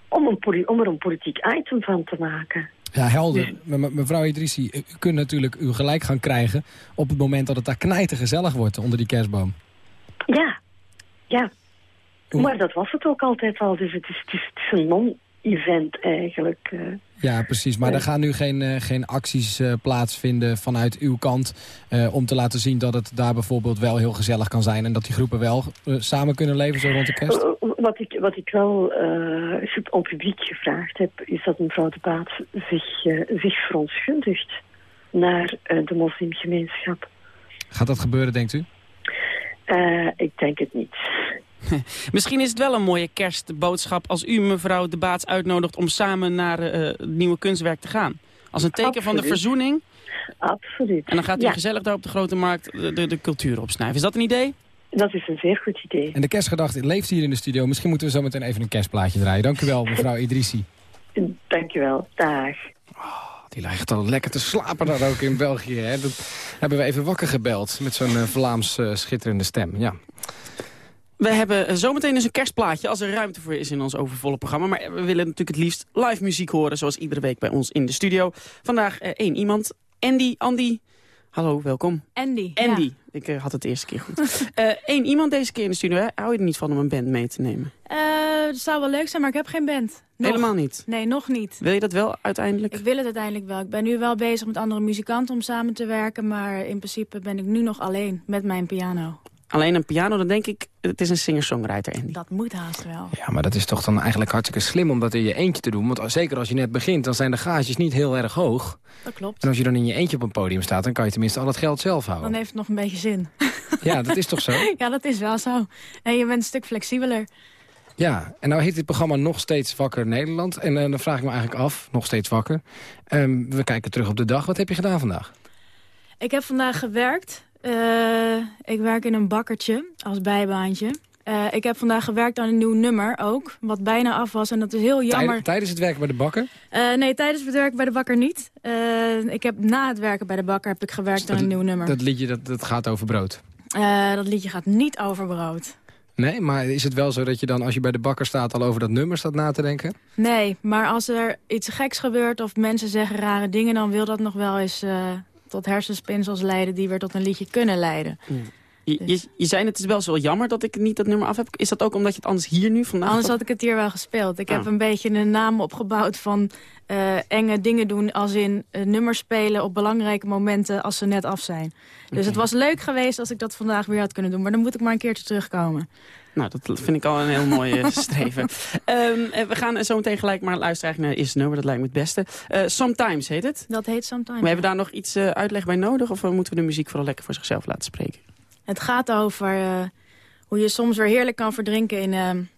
Speaker 14: Om, een om er een politiek item van te maken.
Speaker 3: Ja, helder. Dus... Mevrouw Idrissi, u kunt natuurlijk uw gelijk gaan krijgen... op het moment dat het daar knijten gezellig wordt onder die kerstboom.
Speaker 14: Ja, ja. Maar dat was het ook altijd al. Dus het is, het is, het is een non event eigenlijk.
Speaker 3: Ja, precies. Maar er gaan nu geen, uh, geen acties uh, plaatsvinden vanuit uw kant... om te laten zien dat het daar bijvoorbeeld wel heel gezellig kan zijn... en dat die groepen wel samen kunnen leven zo rond de kerst?
Speaker 14: Wat ik, wat ik wel op publiek gevraagd heb... is dat mevrouw de Baat zich, zich verontschuldigt naar de moslimgemeenschap.
Speaker 3: Gaat dat gebeuren, denkt u?
Speaker 14: ik denk het niet.
Speaker 4: Misschien is het wel een mooie kerstboodschap als u mevrouw De Baats uitnodigt om samen naar uh, het nieuwe kunstwerk te gaan. Als een teken van de verzoening.
Speaker 14: Absoluut.
Speaker 4: En dan gaat u gezellig daar op de grote markt de, de, cultuur opsnijven. Is dat een idee?
Speaker 14: Dat is een zeer goed idee.
Speaker 3: En de kerstgedachte leeft hier in de studio. Misschien moeten we zo meteen even een kerstplaatje draaien. Dank u wel, mevrouw Idrissi.
Speaker 14: Dank u wel. Dag.
Speaker 3: Oh, die lijkt al lekker te slapen daar ook in België. Hè? Dat hebben we even wakker gebeld met zo'n uh, Vlaams uh, schitterende stem. Ja.
Speaker 4: We hebben zometeen dus een kerstplaatje als er ruimte voor is in ons overvolle programma. Maar we willen natuurlijk het liefst live muziek horen, zoals iedere week bij ons in de studio. Vandaag eh, één iemand. Andy, Andy. Hallo, welkom.
Speaker 15: Andy.
Speaker 4: Andy. Ik uh, had het de eerste keer goed. Eén uh, iemand deze keer in de studio. Hè? Hou je er niet van om een band mee te nemen?
Speaker 15: Het zou wel leuk zijn, maar ik heb geen band.
Speaker 4: Nog. Helemaal niet?
Speaker 15: Nee, nog niet.
Speaker 4: Wil je dat wel uiteindelijk?
Speaker 15: Ik wil het uiteindelijk wel. Ik ben nu wel bezig met andere muzikanten om samen te werken. Maar in principe ben ik nu nog alleen met mijn piano.
Speaker 4: Alleen een piano, dan denk ik, het is een singer-songwriter, Andy.
Speaker 15: Dat moet haast wel.
Speaker 3: Ja, maar dat is toch dan eigenlijk hartstikke slim om dat in je eentje te doen. Want zeker als je net begint, dan zijn de gages niet heel erg hoog.
Speaker 15: Dat klopt.
Speaker 3: En als je dan in je eentje op een podium staat, dan kan je tenminste al het geld zelf houden.
Speaker 15: Dan heeft het nog een beetje zin.
Speaker 3: Ja, dat is toch zo?
Speaker 15: ja, dat is wel zo. En je bent een stuk flexibeler.
Speaker 3: Ja, en nou heet dit programma nog steeds Wakker Nederland. En uh, dan vraag ik me eigenlijk af, nog steeds wakker. Um, we kijken terug op de dag. Wat heb je gedaan vandaag?
Speaker 15: Ik heb vandaag gewerkt. Uh, ik werk in een bakkertje als bijbaantje. Uh, ik heb vandaag gewerkt aan een nieuw nummer ook, wat bijna af was. En dat is heel jammer.
Speaker 3: tijdens het werken bij de bakker?
Speaker 15: Uh, nee, tijdens het werken bij de bakker niet. ik heb na het werken bij de bakker heb ik gewerkt dus aan een nieuw nummer.
Speaker 3: Dat liedje dat, dat gaat over brood?
Speaker 15: dat liedje gaat niet over brood.
Speaker 3: Nee, maar is het wel zo dat je dan als je bij de bakker staat al over dat nummer staat na te denken?
Speaker 15: Nee, maar als er iets geks gebeurt of mensen zeggen rare dingen... dan wil dat nog wel eens tot hersenspinsels leiden die weer tot een liedje kunnen leiden.
Speaker 4: Je, je, je, zei het is wel zo jammer dat ik niet dat nummer af heb. Is dat ook omdat je het anders hier nu vandaag...
Speaker 15: Anders had ik het hier wel gespeeld. Ik heb ah. een beetje een naam opgebouwd van uh, enge dingen doen... als in uh, nummers spelen op belangrijke momenten als ze net af zijn. Dus het was leuk geweest als ik dat vandaag weer had kunnen doen. Maar dan moet ik maar een keertje terugkomen.
Speaker 4: Nou, dat vind ik al een heel mooi streven. Um, we gaan zo meteen gelijk maar luisteren naar het eerste nummer. Dat lijkt me het beste. Uh, Sometimes heet het.
Speaker 15: Dat heet Sometimes.
Speaker 4: Maar hebben we daar nog iets uh, uitleg bij nodig? Of moeten we de muziek vooral lekker voor zichzelf laten spreken?
Speaker 15: Het gaat over uh, hoe je soms weer heerlijk kan verdrinken in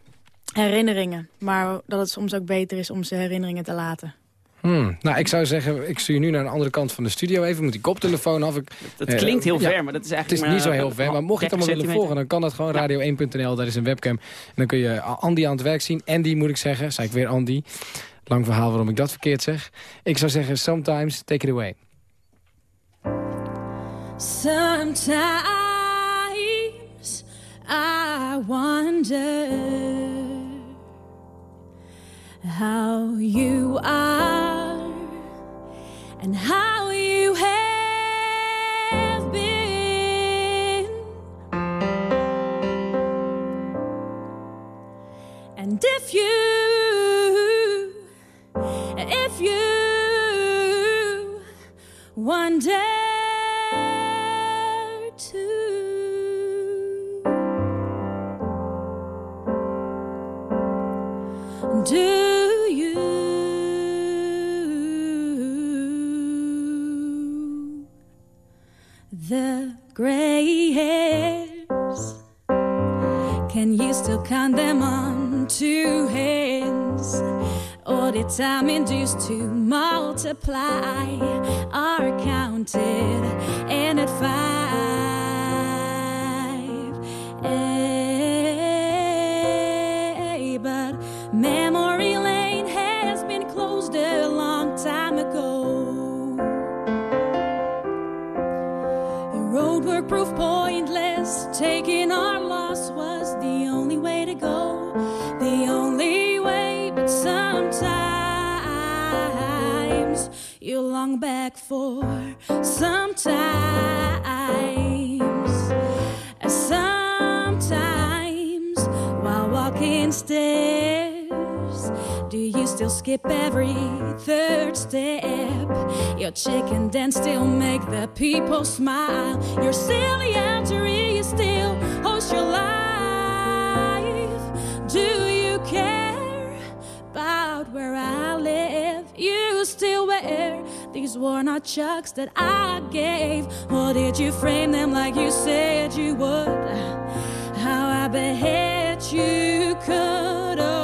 Speaker 15: herinneringen. Maar dat het soms ook beter is om ze herinneringen te laten.
Speaker 3: Hmm. Nou, ik zou zeggen, ik stuur je nu naar de andere kant van de studio even. Moet die koptelefoon af. Ik,
Speaker 4: dat klinkt heel ver, maar dat is eigenlijk
Speaker 3: Het is niet zo heel ver, maar mocht je het allemaal willen volgen... dan kan dat gewoon radio1.nl, daar is een webcam. En dan kun je Andy aan het werk zien. Andy moet ik zeggen, zei ik weer Andy. Lang verhaal waarom ik dat verkeerd zeg. Ik zou zeggen, sometimes, take it away.
Speaker 16: Sometimes I wonder how you are and how you have been. And if you, count them on two hands? Or did time induced to multiply are counted and at you skip every third step? Your chicken dance still make the people smile. Your silly you still host your life. Do you care about where I live? You still wear these worn out chucks that I gave. Or did you frame them like you said you would? How I bet you could.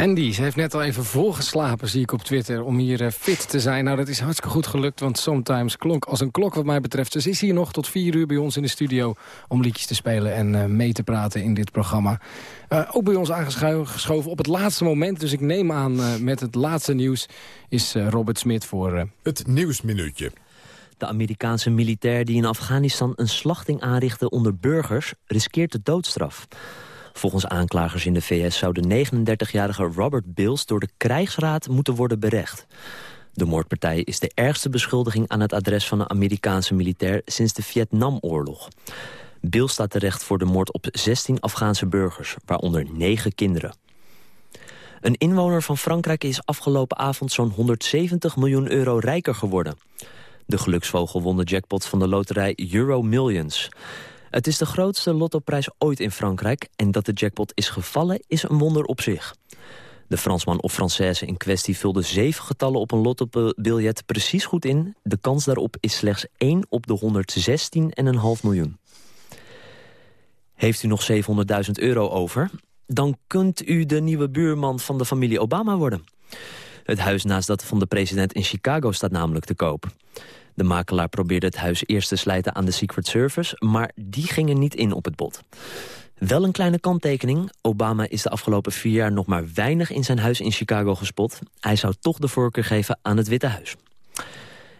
Speaker 3: Andy, ze heeft net al even volgeslapen, zie ik op Twitter, om hier eh, fit te zijn. Nou, dat is hartstikke goed gelukt, want Sometimes klonk als een klok wat mij betreft. Ze is hier nog tot vier uur bij ons in de studio om liedjes te spelen en eh, mee te praten in dit programma. Eh, ook bij ons aangeschoven op het laatste moment, dus ik neem aan eh, met het laatste nieuws is eh, Robert Smit voor... eh,
Speaker 2: Het Nieuwsminuutje.
Speaker 7: De Amerikaanse militair die in Afghanistan een slachting aanrichtte onder burgers... riskeert de doodstraf. Volgens aanklagers in de VS zou de 39-jarige Robert Bills... door de krijgsraad moeten worden berecht. De moordpartij is de ergste beschuldiging aan het adres van een Amerikaanse militair... sinds de Vietnamoorlog. Bills staat terecht voor de moord op 16 Afghaanse burgers, waaronder 9 kinderen. Een inwoner van Frankrijk is afgelopen avond zo'n 170 miljoen euro rijker geworden. De geluksvogel won de jackpot van de loterij Euro Millions. Het is de grootste lottoprijs ooit in Frankrijk... en dat de jackpot is gevallen is een wonder op zich. De Fransman of Française in kwestie vulde zeven getallen op een lottobiljet precies goed in. De kans daarop is slechts 1 op de 116,5 miljoen. Heeft u nog 700.000 euro over? Dan kunt u de nieuwe buurman van de familie Obama worden. Het huis naast dat van de president in Chicago staat namelijk te koop. De makelaar probeerde het huis eerst te slijten aan de Secret Service... maar die gingen niet in op het bod. Wel een kleine kanttekening. Obama is de afgelopen vier jaar nog maar weinig in zijn huis in Chicago gespot. Hij zou toch de voorkeur geven aan het Witte Huis.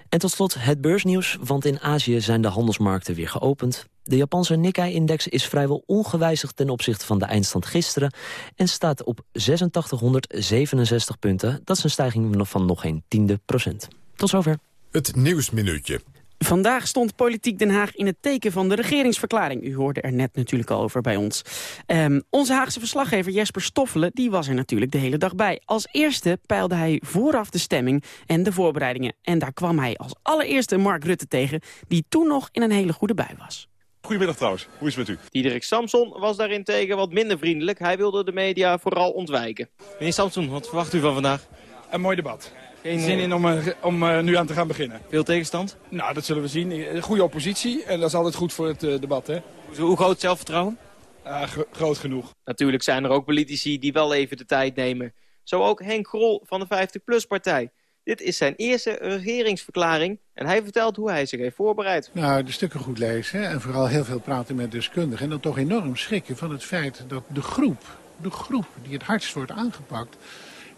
Speaker 7: En tot slot het beursnieuws, want in Azië zijn de handelsmarkten weer geopend. De Japanse Nikkei-index is vrijwel ongewijzigd ten opzichte van de eindstand gisteren... en staat op 8667 punten. Dat is een stijging van nog geen tiende procent. Tot zover.
Speaker 2: Het Nieuwsminuutje.
Speaker 4: Vandaag stond Politiek Den Haag in het teken van de regeringsverklaring. U hoorde er net natuurlijk al over bij ons. Ehm, onze Haagse verslaggever Jesper Stoffelen die was er natuurlijk de hele dag bij. Als eerste peilde hij vooraf de stemming en de voorbereidingen. En daar kwam hij als allereerste Mark Rutte tegen... die toen nog in een hele goede bui was.
Speaker 17: Goedemiddag trouwens, hoe is het met u?
Speaker 18: Diederik Samson was daarentegen wat minder vriendelijk. Hij wilde de media vooral ontwijken.
Speaker 17: Meneer Samson, wat verwacht u van vandaag?
Speaker 19: Een mooi debat.
Speaker 17: Geen
Speaker 19: zin in om, eh, om eh, nu aan te gaan beginnen.
Speaker 17: Veel tegenstand?
Speaker 19: Nou, dat zullen we zien. Goede oppositie en dat is altijd goed voor het eh, debat, hè?
Speaker 17: Hoe, hoe groot zelfvertrouwen?
Speaker 19: Ah, gro- groot genoeg.
Speaker 18: Natuurlijk zijn er ook politici die wel even de tijd nemen. Zo ook Henk Grol van de 50PLUS-partij. Dit is zijn eerste regeringsverklaring en hij vertelt hoe hij zich heeft voorbereid.
Speaker 20: Nou, de stukken goed lezen en vooral heel veel praten met deskundigen. En dan toch enorm schrikken van het feit dat de groep, de groep die het hardst wordt aangepakt...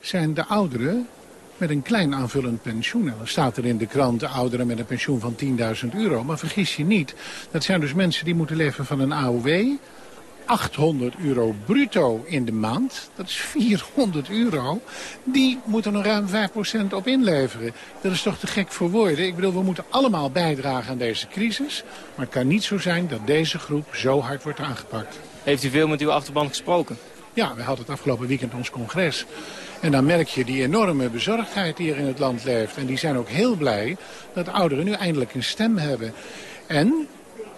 Speaker 20: zijn de ouderen met een klein aanvullend pensioen. En dan staat er in de krant de ouderen met een pensioen van 10.000 euro. Maar vergis je niet, dat zijn dus mensen die moeten leven van een AOW... 800 euro bruto in de maand, dat is 400 euro, die moeten er ruim 5% op inleveren. Dat is toch te gek voor woorden. Ik bedoel, we moeten allemaal bijdragen aan deze crisis. Maar het kan niet zo zijn dat deze groep zo hard wordt aangepakt.
Speaker 18: Heeft u veel met uw achterban gesproken?
Speaker 20: Ja, we hadden het afgelopen weekend ons congres. En dan merk je die enorme bezorgdheid die er in het land leeft. En die zijn ook heel blij dat ouderen nu eindelijk een stem hebben. En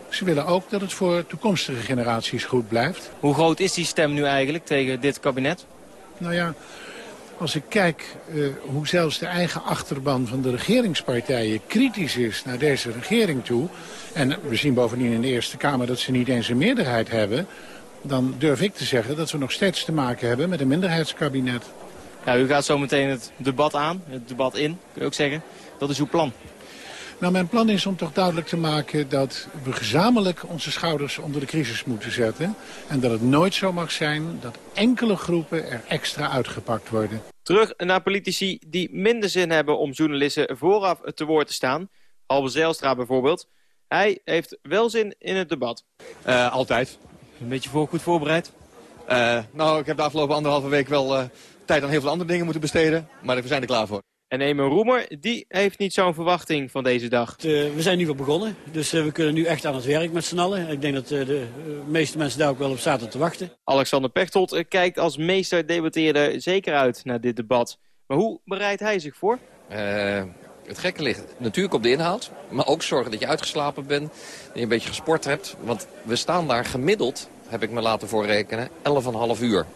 Speaker 20: ze willen ook dat het voor toekomstige generaties goed blijft.
Speaker 18: Hoe groot is die stem nu eigenlijk tegen dit kabinet?
Speaker 20: Nou ja, als ik kijk uh, hoe zelfs de eigen achterban van de regeringspartijen kritisch is naar deze regering toe... en we zien bovendien in de Eerste Kamer dat ze niet eens een meerderheid hebben... dan durf ik te zeggen dat we nog steeds te maken hebben met een minderheidskabinet.
Speaker 18: Ja, u gaat zo meteen het debat aan, het debat in, kun je ook zeggen. Dat is uw plan.
Speaker 20: Nou, mijn plan is om toch duidelijk te maken dat we gezamenlijk onze schouders onder de crisis moeten zetten. En dat het nooit zo mag zijn dat enkele groepen er extra uitgepakt worden.
Speaker 18: Terug naar politici die minder zin hebben om journalisten vooraf te woord te staan. Albe Zijlstra bijvoorbeeld. Hij heeft wel zin in het debat.
Speaker 17: Uh, altijd.
Speaker 18: Een beetje voor, goed voorbereid?
Speaker 17: Uh, nou, ik heb de afgelopen anderhalve week wel uh, tijd aan heel veel andere dingen moeten besteden. Maar we zijn er klaar voor.
Speaker 18: En Eamon Roemer, die heeft niet zo'n verwachting van deze dag.
Speaker 12: we zijn nu weer begonnen, dus we kunnen nu echt aan het werk met z'n allen. Ik denk dat de meeste mensen daar ook wel op zaten te wachten.
Speaker 18: Alexander Pechtold kijkt als meester debatteerder zeker uit naar dit debat. Maar hoe bereidt hij zich voor?
Speaker 21: Uh, het gekke ligt natuurlijk op de inhoud. Maar ook zorgen dat je uitgeslapen bent. Dat je een beetje gesport hebt. Want we staan daar gemiddeld, heb ik me laten voorrekenen, 11,5 uur.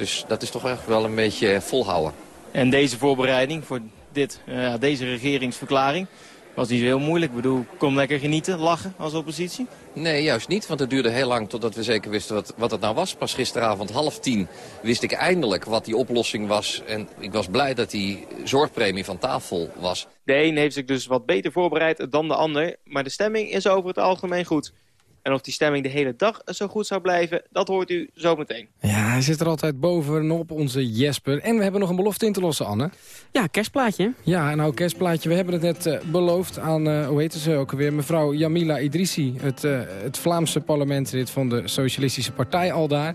Speaker 21: Dus dat is toch echt wel een beetje volhouden.
Speaker 18: En deze voorbereiding voor dit, uh, deze regeringsverklaring was niet zo heel moeilijk. Ik bedoel, kom lekker genieten, lachen als oppositie?
Speaker 21: Nee, juist niet, want het duurde heel lang totdat we zeker wisten wat, wat het nou was. Pas gisteravond half tien wist ik eindelijk wat die oplossing was. En ik was blij dat die zorgpremie van tafel was.
Speaker 18: De een heeft zich dus wat beter voorbereid dan de ander. Maar de stemming is over het algemeen goed. En of die stemming de hele dag zo goed zou blijven, dat hoort u zo meteen.
Speaker 3: Ja, hij zit er altijd bovenop, onze Jesper. En we hebben nog een belofte in te lossen, Anne.
Speaker 4: Ja, kerstplaatje.
Speaker 3: Ja, nou, kerstplaatje. We hebben het net uh, beloofd aan, uh, hoe heet ze ook alweer, mevrouw Jamila Idrissi. Het, uh, het Vlaamse parlementslid van de Socialistische Partij al daar.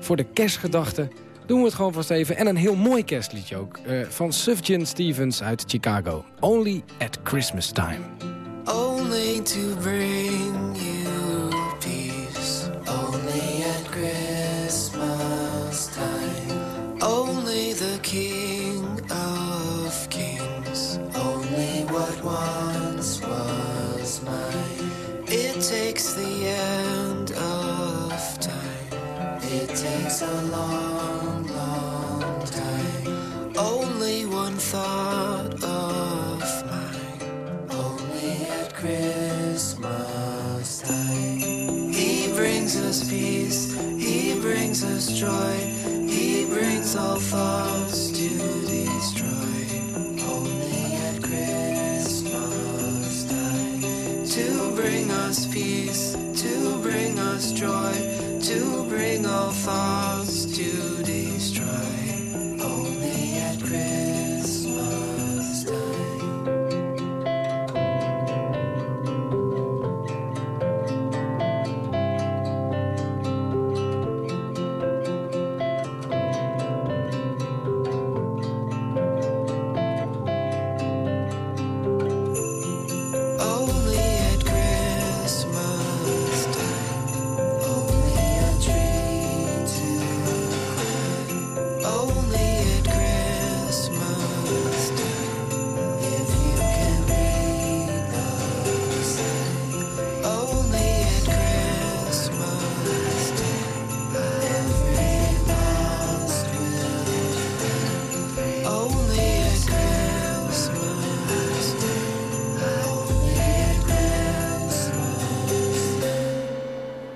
Speaker 3: Voor de kerstgedachten doen we het gewoon vast even. En een heel mooi kerstliedje ook. van Sufjan Stevens uit Chicago. Only at Christmas time.
Speaker 22: Only to bring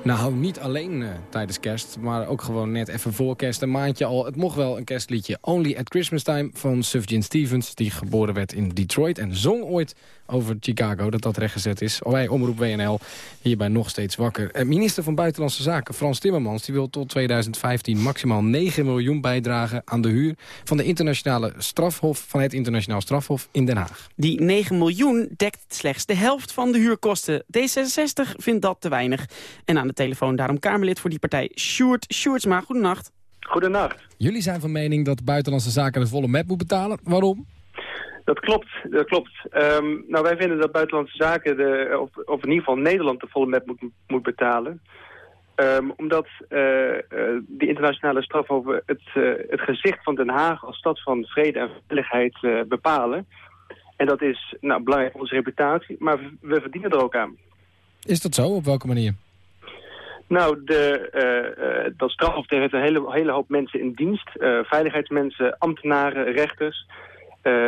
Speaker 3: Nou, niet alleen uh, tijdens kerst, maar ook gewoon net even voor kerst. Een maandje al. Het mocht wel een kerstliedje. Only at Christmas Time van Sufjan Stevens. Die geboren werd in Detroit en zong ooit over Chicago. Dat dat rechtgezet is. Wij, Omroep WNL, hierbij nog steeds wakker. Uh, minister van Buitenlandse Zaken, Frans Timmermans... die wil tot 2015 maximaal 9 miljoen bijdragen aan de huur... van de internationale strafhof van het internationaal strafhof in Den Haag.
Speaker 4: Die 9 miljoen dekt slechts de helft van de huurkosten. D66 vindt dat te weinig. En aan telefoon daarom Kamerlid voor die partij Sjoerd Sjoerdsma. Goedenacht.
Speaker 23: Goedenacht.
Speaker 3: Jullie zijn van mening dat Buitenlandse Zaken de volle map moet betalen. Waarom?
Speaker 23: Dat klopt, dat klopt. Um, nou, wij vinden dat Buitenlandse Zaken, de, of, of in ieder geval Nederland, de volle map moet, moet betalen. Um, omdat uh, uh, die internationale strafhoven het, uh, het gezicht van Den Haag als stad van vrede en veiligheid bepalen. En dat is nou, belangrijk voor onze reputatie, maar we, we verdienen er ook aan.
Speaker 3: Is dat zo? Op welke manier?
Speaker 23: Nou, de, uh, dat strafhof heeft een hele, hele hoop mensen in dienst. Uh, veiligheidsmensen, ambtenaren, rechters.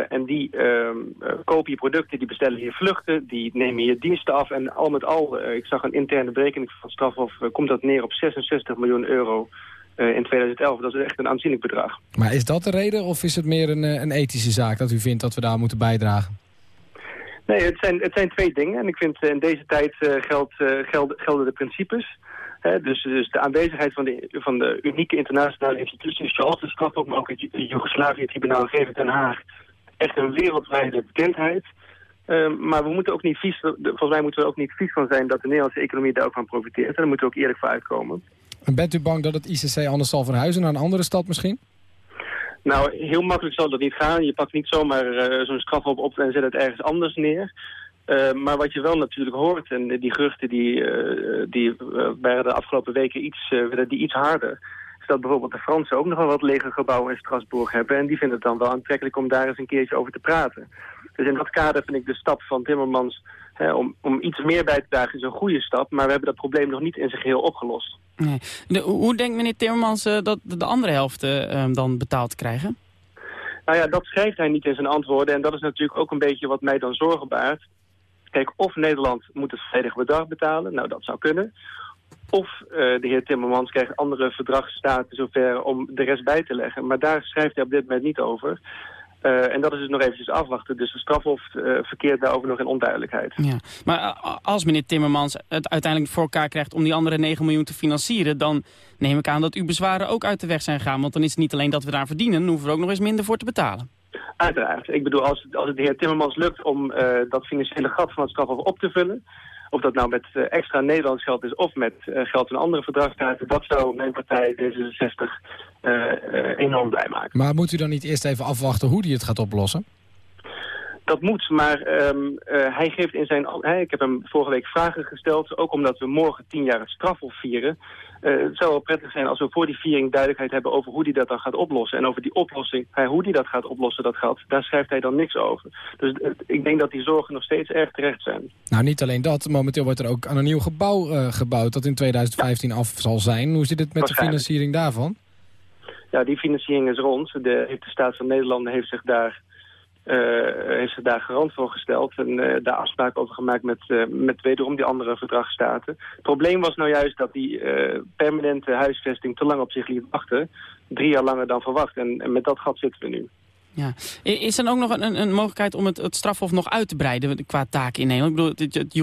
Speaker 23: en die ehm, kopen je producten, die bestellen je vluchten, die nemen je diensten af. En al met al, ik zag een interne berekening van het strafhof, komt dat neer op 66 miljoen euro in 2011. Dat is echt een aanzienlijk bedrag.
Speaker 3: Maar is dat de reden of is het meer een, een ethische zaak dat u vindt dat we daar moeten bijdragen?
Speaker 23: Nee, het zijn, het zijn twee dingen. En ik vind in deze tijd gelden, gelden de principes. He, dus, dus de aanwezigheid van de, van de unieke internationale instituties, zoals de strafhof, maar ook het Joegoslavië-tribunaal geeft Den Haag echt een wereldwijde bekendheid. Uh, maar we moeten ook niet vies, volgens mij moeten we er ook niet vies van zijn dat de Nederlandse economie daar ook van profiteert. En daar moeten we ook eerlijk voor uitkomen.
Speaker 3: En bent u bang dat het ICC anders zal verhuizen naar een andere stad misschien?
Speaker 23: Nou, heel makkelijk zal dat niet gaan. Je pakt niet zomaar uh, zo'n strafhof op en zet het ergens anders neer. Uh, maar wat je wel natuurlijk hoort, en die geruchten die, uh, die uh, waren de afgelopen weken iets, die iets harder, is dat bijvoorbeeld de Fransen ook nog wel wat lege gebouwen in Strasbourg hebben. En die vinden het dan wel aantrekkelijk om daar eens een keertje over te praten. Dus in dat kader vind ik de stap van Timmermans hè, om, om iets meer bij te dragen is een goede stap. Maar we hebben dat probleem nog niet in zijn geheel opgelost.
Speaker 4: Nee. De, hoe denkt meneer Timmermans dat de andere helft dan betaald krijgen?
Speaker 23: Nou ja, dat schrijft hij niet in zijn antwoorden. En dat is natuurlijk ook een beetje wat mij dan zorgen baart. Kijk, of Nederland moet het volledige bedrag betalen. Nou, dat zou kunnen. Of uh, de heer Timmermans krijgt andere verdragsstaten zover om de rest bij te leggen. Maar daar schrijft hij op dit moment niet over. Uh, en dat is dus nog eventjes afwachten. Dus de strafhof uh, verkeert daarover nog in onduidelijkheid.
Speaker 4: Ja. Maar als meneer Timmermans het uiteindelijk voor elkaar krijgt om die andere 9 miljoen te financieren... dan neem ik aan dat uw bezwaren ook uit de weg zijn gegaan. Want dan is het niet alleen dat we daar verdienen, dan hoeven we er ook nog eens minder voor te betalen.
Speaker 23: Uiteraard. Ik bedoel, als, als het de heer Timmermans lukt om uh, dat financiële gat van het strafhof op te vullen... of dat nou met uh, extra Nederlands geld is of met uh, geld van andere verdragsstaten... dat zou mijn partij D66 enorm blij maken.
Speaker 3: Maar moet u dan niet eerst even afwachten hoe hij het gaat oplossen?
Speaker 23: Dat moet, maar um, hij geeft in zijn... Hey, ik heb hem vorige week vragen gesteld, ook omdat we morgen tien jaar het strafhof vieren... Uh, het zou wel prettig zijn als we voor die viering duidelijkheid hebben over hoe hij dat dan gaat oplossen. En over die oplossing, hij, hoe hij dat gaat oplossen, dat gaat, daar schrijft hij dan niks over. Dus uh, ik denk dat die zorgen nog steeds erg terecht zijn.
Speaker 3: Nou, niet alleen dat. Momenteel wordt er ook aan een nieuw gebouw uh, gebouwd dat in 2015 ja. af zal zijn. Hoe zit het met de financiering daarvan?
Speaker 23: Ja, die financiering is rond. De, de Staat van Nederland heeft zich daar heeft zich daar garant voor gesteld en uh, daar afspraken over gemaakt met, uh, met wederom die andere verdragsstaten. Het probleem was nou juist dat die permanente huisvesting te lang op zich liet wachten. Drie jaar langer dan verwacht en, en met dat gat zitten we nu.
Speaker 4: Ja. Is er ook nog een, een mogelijkheid om het, het strafhof nog uit te breiden qua taken in Nederland? Ik bedoel, het, het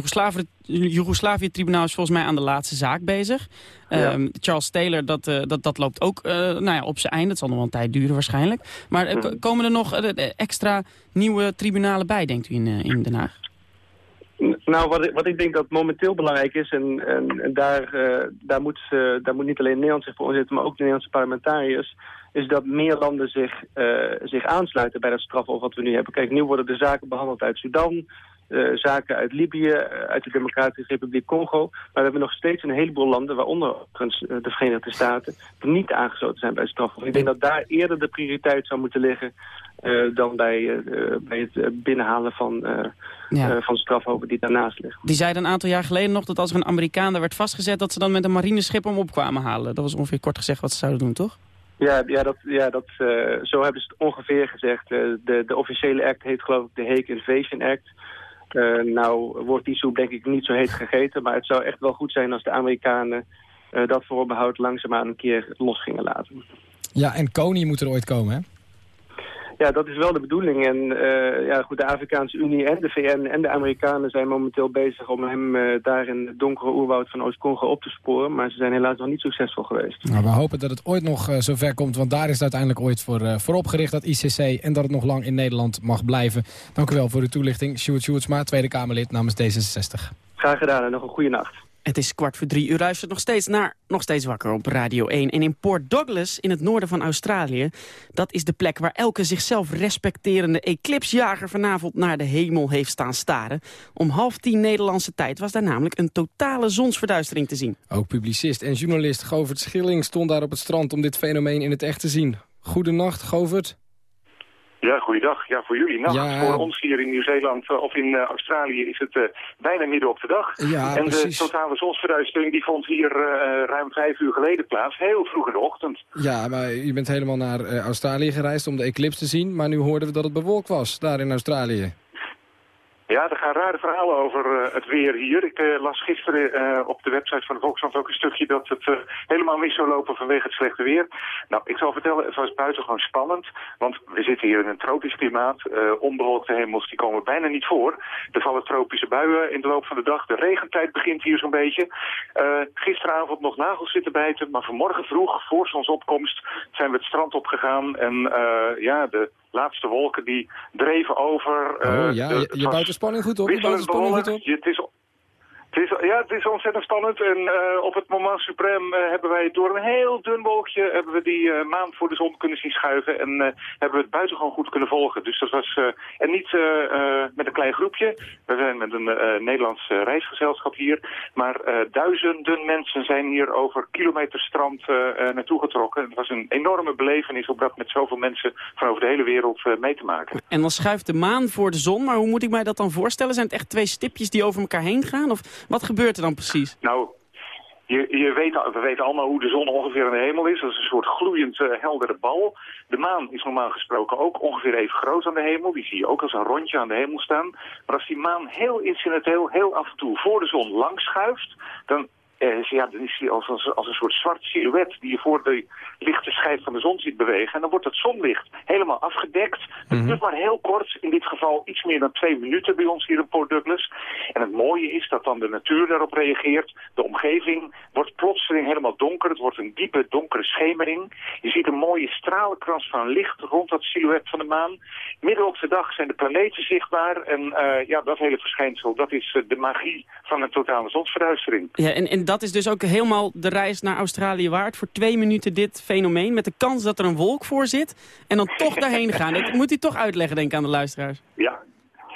Speaker 4: Joegoslavië-tribunaal is volgens mij aan de laatste zaak bezig. Ja. Um, Charles Taylor, dat, uh, dat, dat loopt ook uh, nou ja, op zijn einde. Het zal nog wel een tijd duren waarschijnlijk. Maar uh, mm. komen er nog extra nieuwe tribunalen bij, denkt u, in, in Den Haag?
Speaker 23: Nou, wat ik, wat ik denk dat momenteel belangrijk is, en, en, en daar, daar, moet, daar moet niet alleen Nederland zich voor inzetten, maar ook de Nederlandse parlementariërs is dat meer landen zich, uh, zich aansluiten bij dat strafhof wat we nu hebben. Kijk, nu worden de zaken behandeld uit Sudan, uh, zaken uit Libië, uit de Democratische Republiek Congo. Maar we hebben nog steeds een heleboel landen, waaronder de Verenigde Staten, die niet aangesloten zijn bij het strafhof. Ik denk dat daar eerder de prioriteit zou moeten liggen uh, dan bij, bij het binnenhalen van, ja. van strafhoven die daarnaast liggen.
Speaker 4: Die zeiden een aantal jaar geleden nog dat als er een Amerikaan werd vastgezet, dat ze dan met een marineschip hem opkwamen halen. Dat was ongeveer kort gezegd wat ze zouden doen, toch?
Speaker 23: Ja, ja, dat, ja dat, uh, zo hebben ze het ongeveer gezegd. Uh, de, de officiële act heet geloof ik de Hague Invasion Act. Eh, nou wordt die soep denk ik niet zo heet gegeten, maar het zou echt wel goed zijn als de Amerikanen dat voorbehoud langzaamaan een keer los gingen laten.
Speaker 3: Ja, en Kony moet er ooit komen, hè?
Speaker 23: Ja, dat is wel de bedoeling. En uh, ja, goed, de Afrikaanse Unie en de VN en de Amerikanen zijn momenteel bezig om hem uh, daar in het donkere oerwoud van Oost-Congo op te sporen. Maar ze zijn helaas nog niet succesvol geweest.
Speaker 3: Nou, we hopen dat het ooit nog uh, zover komt, want daar is het uiteindelijk ooit voor, voor opgericht, dat ICC. En dat het nog lang in Nederland mag blijven. Dank u wel voor uw toelichting. Sjoerd Sjoerdsma, Tweede Kamerlid namens D66.
Speaker 23: Graag gedaan en nog een goede nacht.
Speaker 4: Het is kwart voor drie. U luistert nog steeds naar Nog Steeds Wakker op Radio 1. En in Port Douglas, in het noorden van Australië... dat is de plek waar elke zichzelf respecterende eclipsjager... vanavond naar de hemel heeft staan staren. Om half tien Nederlandse tijd was daar namelijk een totale zonsverduistering te zien.
Speaker 3: Ook publicist en journalist Govert Schilling stond daar op het strand... om dit fenomeen in het echt te zien. Goedenacht, Govert.
Speaker 24: Ja, goeiedag. Ja, voor jullie nacht. Ja. Voor ons hier in Nieuw-Zeeland uh, of in uh, Australië is het uh, bijna midden op de dag.
Speaker 3: Ja,
Speaker 24: en
Speaker 3: precies.
Speaker 24: de totale zonsverduistering die vond hier ruim vijf uur geleden plaats. Heel vroeg in de ochtend.
Speaker 3: Ja, maar u bent helemaal naar Australië gereisd om de eclipse te zien. Maar nu hoorden we dat het bewolkt was daar in Australië.
Speaker 24: Ja, er gaan rare verhalen over uh, het weer hier. Ik uh, las gisteren uh, op de website van de Volkskrant ook een stukje dat het helemaal mis zou lopen vanwege het slechte weer. Nou, ik zal vertellen, het was buitengewoon spannend, want we zitten hier in een tropisch klimaat. onbewolkte hemels, die komen bijna niet voor. Er vallen tropische buien in de loop van de dag. De regentijd begint hier zo'n beetje. gisteravond nog nagels zitten bijten, maar vanmorgen vroeg, voor zonsopkomst, zijn we het strand opgegaan. En ja, de laatste wolken die dreven over.
Speaker 3: oh ja, de, je, je bouwt de spanning goed op. Je bouwt de spanning goed op.
Speaker 24: Het is, ja, het is ontzettend spannend. En uh, op het moment suprem uh, hebben wij door een heel dun wolkje... hebben we die uh, maand voor de zon kunnen zien schuiven. En hebben we het buitengewoon goed kunnen volgen. Dus dat was... en niet met een klein groepje. We zijn met een Nederlands reisgezelschap hier. Maar duizenden mensen zijn hier over kilometer strand naartoe getrokken. Het was een enorme belevenis om dat met zoveel mensen... van over de hele wereld mee te maken.
Speaker 4: En dan schuift de maan voor de zon. Maar hoe moet ik mij dat dan voorstellen? Zijn het echt twee stipjes die over elkaar heen gaan? Of wat gebeurt er dan precies?
Speaker 24: Nou, je, je weet, we weten allemaal hoe de zon ongeveer in de hemel is. Dat is een soort gloeiend uh, heldere bal. De maan is normaal gesproken ook ongeveer even groot aan de hemel. Die zie je ook als een rondje aan de hemel staan. Maar als die maan heel incidenteel, heel af en toe voor de zon langs schuift... dan uh, ja, dan is hij als, als, als, een soort zwart silhouet die je voor de lichte schijf van de zon ziet bewegen. En dan wordt het zonlicht helemaal afgedekt. Dat duurt maar heel kort, in dit geval iets meer dan twee minuten bij ons hier in Port Douglas. En het mooie is dat dan de natuur daarop reageert. De omgeving wordt plotseling helemaal donker. Het wordt een diepe donkere schemering. Je ziet een mooie stralenkrans van licht rond dat silhouet van de maan. Midden op de dag zijn de planeten zichtbaar. En uh, ja, dat hele verschijnsel, dat is uh, de magie van een totale zonsverduistering.
Speaker 4: Ja, en, en dat is dus ook helemaal de reis naar Australië waard. Voor twee minuten dit fenomeen. Met de kans dat er een wolk voor zit. En dan toch daarheen gaan. Dat moet u toch uitleggen, denk ik, aan de luisteraars.
Speaker 24: Ja.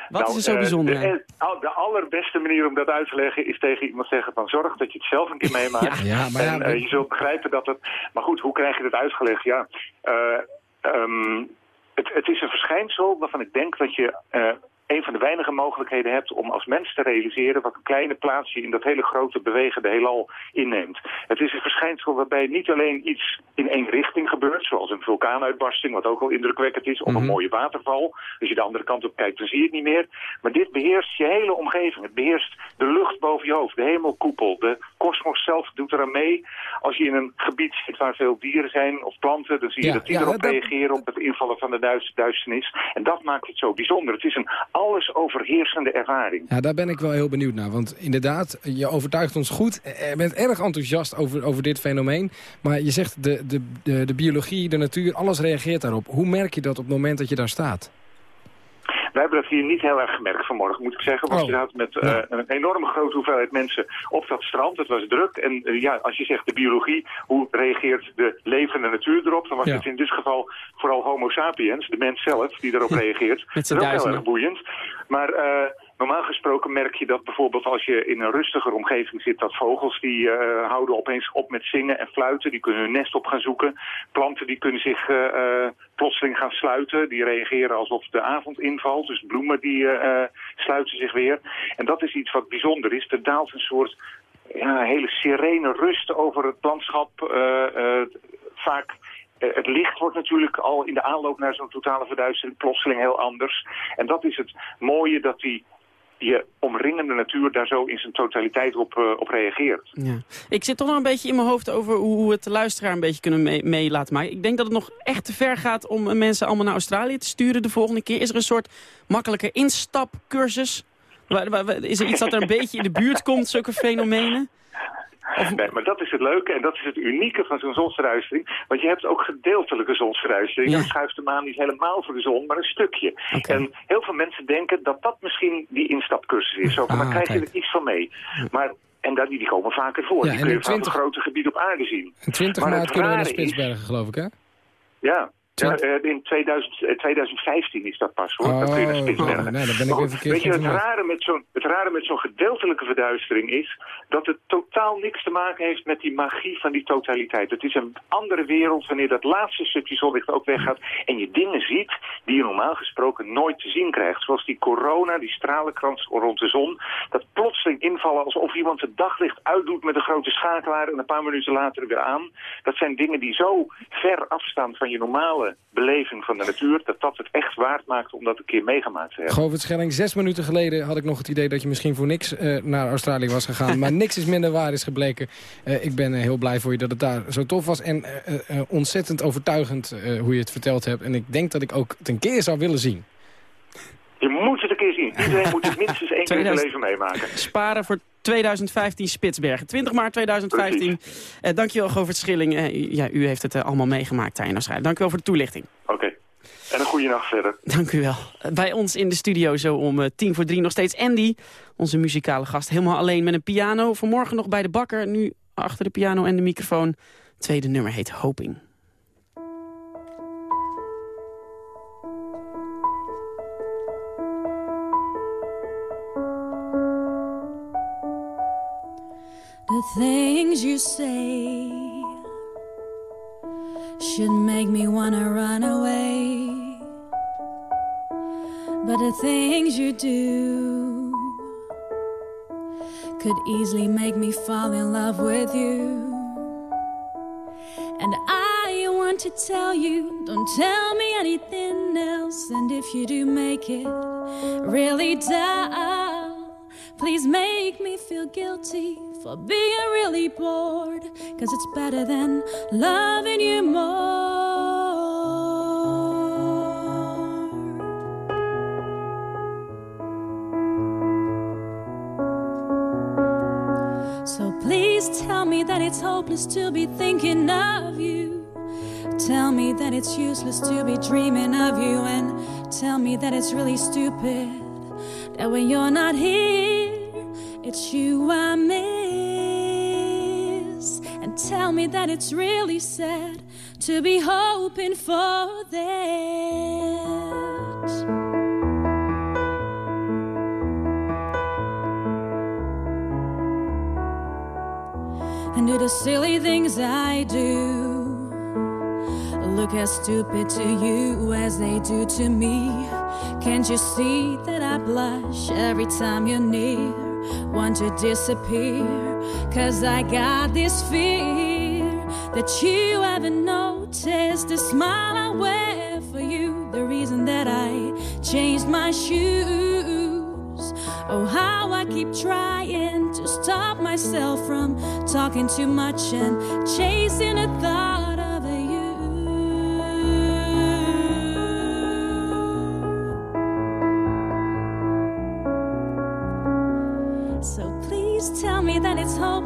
Speaker 4: Wat nou, is er zo bijzonder
Speaker 24: uh, de, de, allerbeste manier om dat uit te leggen is tegen iemand zeggen van zorg dat je het zelf een keer meemaakt.
Speaker 3: ja, ja, maar ja,
Speaker 24: en uh, je zult begrijpen dat het... Maar goed, hoe krijg je het uitgelegd? Ja, uh, um, het, het, is een verschijnsel waarvan ik denk dat je een van de weinige mogelijkheden hebt om als mens te realiseren wat een kleine plaats je in dat hele grote bewegende heelal inneemt. Het is een verschijnsel waarbij niet alleen iets in één richting gebeurt, zoals een vulkaanuitbarsting, wat ook al indrukwekkend is, of een
Speaker 3: Mhm.
Speaker 24: mooie waterval. Als je de andere kant op kijkt, dan zie je het niet meer. Maar dit beheerst je hele omgeving. Het beheerst de lucht boven je hoofd, de hemelkoepel. De kosmos zelf doet eraan mee. Als je in een gebied zit waar veel dieren zijn of planten, dan zie je
Speaker 3: Ja,
Speaker 24: dat die
Speaker 3: ja,
Speaker 24: erop
Speaker 3: dat-
Speaker 24: reageren op het invallen van de duis- duisternis. En dat maakt het zo bijzonder. Het is een alles overheersende ervaring.
Speaker 3: Ja, daar ben ik wel heel benieuwd naar. Want inderdaad, je overtuigt ons goed. Je bent erg enthousiast over, over dit fenomeen. Maar je zegt, de, de, de biologie, de natuur, alles reageert daarop. Hoe merk je dat op het moment dat je daar staat?
Speaker 24: Wij hebben dat hier niet heel erg gemerkt vanmorgen, moet ik zeggen. Want
Speaker 3: Oh.
Speaker 24: je had met eh, een enorme grote hoeveelheid mensen op dat strand. Het was druk. En eh, ja, als je zegt de biologie, hoe reageert de levende natuur erop? Dan was
Speaker 4: Ja.
Speaker 24: het in dit geval vooral homo sapiens, de mens zelf, die erop reageert. Dat is ook heel erg boeiend. Maar eh, normaal gesproken merk je dat bijvoorbeeld als je in een rustiger omgeving zit... dat vogels die eh, houden opeens op met zingen en fluiten. Die kunnen hun nest op gaan zoeken. Planten die kunnen zich eh, eh, plotseling gaan sluiten. Die reageren alsof de avond invalt. Dus bloemen die sluiten zich weer. En dat is iets wat bijzonder is. Er daalt een soort ja, hele serene rust over het landschap. vaak... Het licht wordt natuurlijk al in de aanloop naar zo'n totale verduistering plotseling heel anders. En dat is het mooie dat die je omringende natuur daar zo in zijn totaliteit op, eh, op reageert.
Speaker 4: Ja. Ik zit toch nog een beetje in mijn hoofd over hoe we het de luisteraar een beetje kunnen mee, mee maken. Ik denk dat het nog echt te ver gaat om eh, mensen allemaal naar Australië te sturen de volgende keer. Is er een soort makkelijke instapcursus? Is er iets dat er een beetje in de buurt komt, zulke fenomenen?
Speaker 24: Nee, maar dat is het leuke en dat is het unieke van zo'n zonsverduistering. Want je hebt ook gedeeltelijke zonsverduistering. Dan schuift de maan niet helemaal voor de zon, maar een stukje. En heel veel mensen denken dat dat misschien die instapcursus is. Zo, dan
Speaker 3: Ah,
Speaker 24: krijg je er iets van mee. Maar, en dat, die komen vaker voor.
Speaker 3: Ja,
Speaker 24: die kun je van
Speaker 3: 20
Speaker 24: grote gebied op aarde zien.
Speaker 3: En 20
Speaker 24: Maar
Speaker 3: maart
Speaker 24: het
Speaker 3: kunnen we naar
Speaker 24: is-
Speaker 3: Spitsbergen, geloof ik, hè?
Speaker 24: Ja. Ja, eh, in 2000, eh, 2015 is dat pas hoor. dan kun je naar
Speaker 3: Oh,
Speaker 24: Spitsbergen.
Speaker 3: oh, nee, dan ben ik
Speaker 24: goed,
Speaker 3: verkeerd
Speaker 24: Weet je, het rare met zo'n het rare met zo'n gedeeltelijke verduistering is dat het totaal niks te maken heeft met die magie van die totaliteit. Het is een andere wereld wanneer dat laatste stukje zonlicht ook weggaat en je dingen ziet die je normaal gesproken nooit te zien krijgt. Zoals die corona, die stralenkrans rond de zon. Dat plotseling invallen alsof iemand het daglicht uitdoet met een grote schakelaar en een paar minuten later weer aan. Dat zijn dingen die zo ver afstaan van je normale beleving van de natuur, dat dat het echt waard maakt om dat een keer meegemaakt te hebben.
Speaker 3: Govert Schelling, zes minuten geleden had ik nog het idee dat je misschien voor niks eh, naar Australië was gegaan. maar niks is minder waar is gebleken. Eh, ik ben eh, heel blij voor je dat het daar zo tof was. En eh, eh, eh, ontzettend overtuigend eh, hoe je het verteld hebt. En ik denk dat ik ook het een keer zou willen zien.
Speaker 24: Je moet het een keer zien. Iedereen moet het minstens één keer in zijn
Speaker 4: 2000
Speaker 24: leven meemaken.
Speaker 4: Sparen voor 2015 Spitsbergen. 20 maart 2015. Eh, dankjewel, Govert Schilling. Eh, u- ja, u heeft het eh, allemaal meegemaakt daar in Australië. Dank u wel voor de toelichting.
Speaker 24: Oké. En een goede nacht verder.
Speaker 4: Dank u wel. Bij ons in de studio zo om tien voor drie nog steeds Andy. Onze muzikale gast helemaal alleen met een piano. Vanmorgen nog bij de bakker. Nu achter de piano en de microfoon. Tweede nummer heet Hoping.
Speaker 16: The things you say should make me wanna run away. But the things you do could easily make me fall in love with you. And I want to tell you, don't tell me anything else. And if you do make it really dull, please make me feel guilty for being really bored. Cause it's better than loving you more. So please tell me that it's hopeless to be thinking of you. Tell me that it's useless to be dreaming of you. And tell me that it's really stupid that when you're not here, it's you I miss. And tell me that it's really sad to be hoping for that. and do the silly things I do. Look as stupid to you as they do to me. Can't you see that I blush every time you're near? Want to disappear? Cause I got this fear that you haven't noticed the smile I wear for you. The reason that I changed my shoes. Oh, how I keep trying to stop myself from talking too much and chasing a thought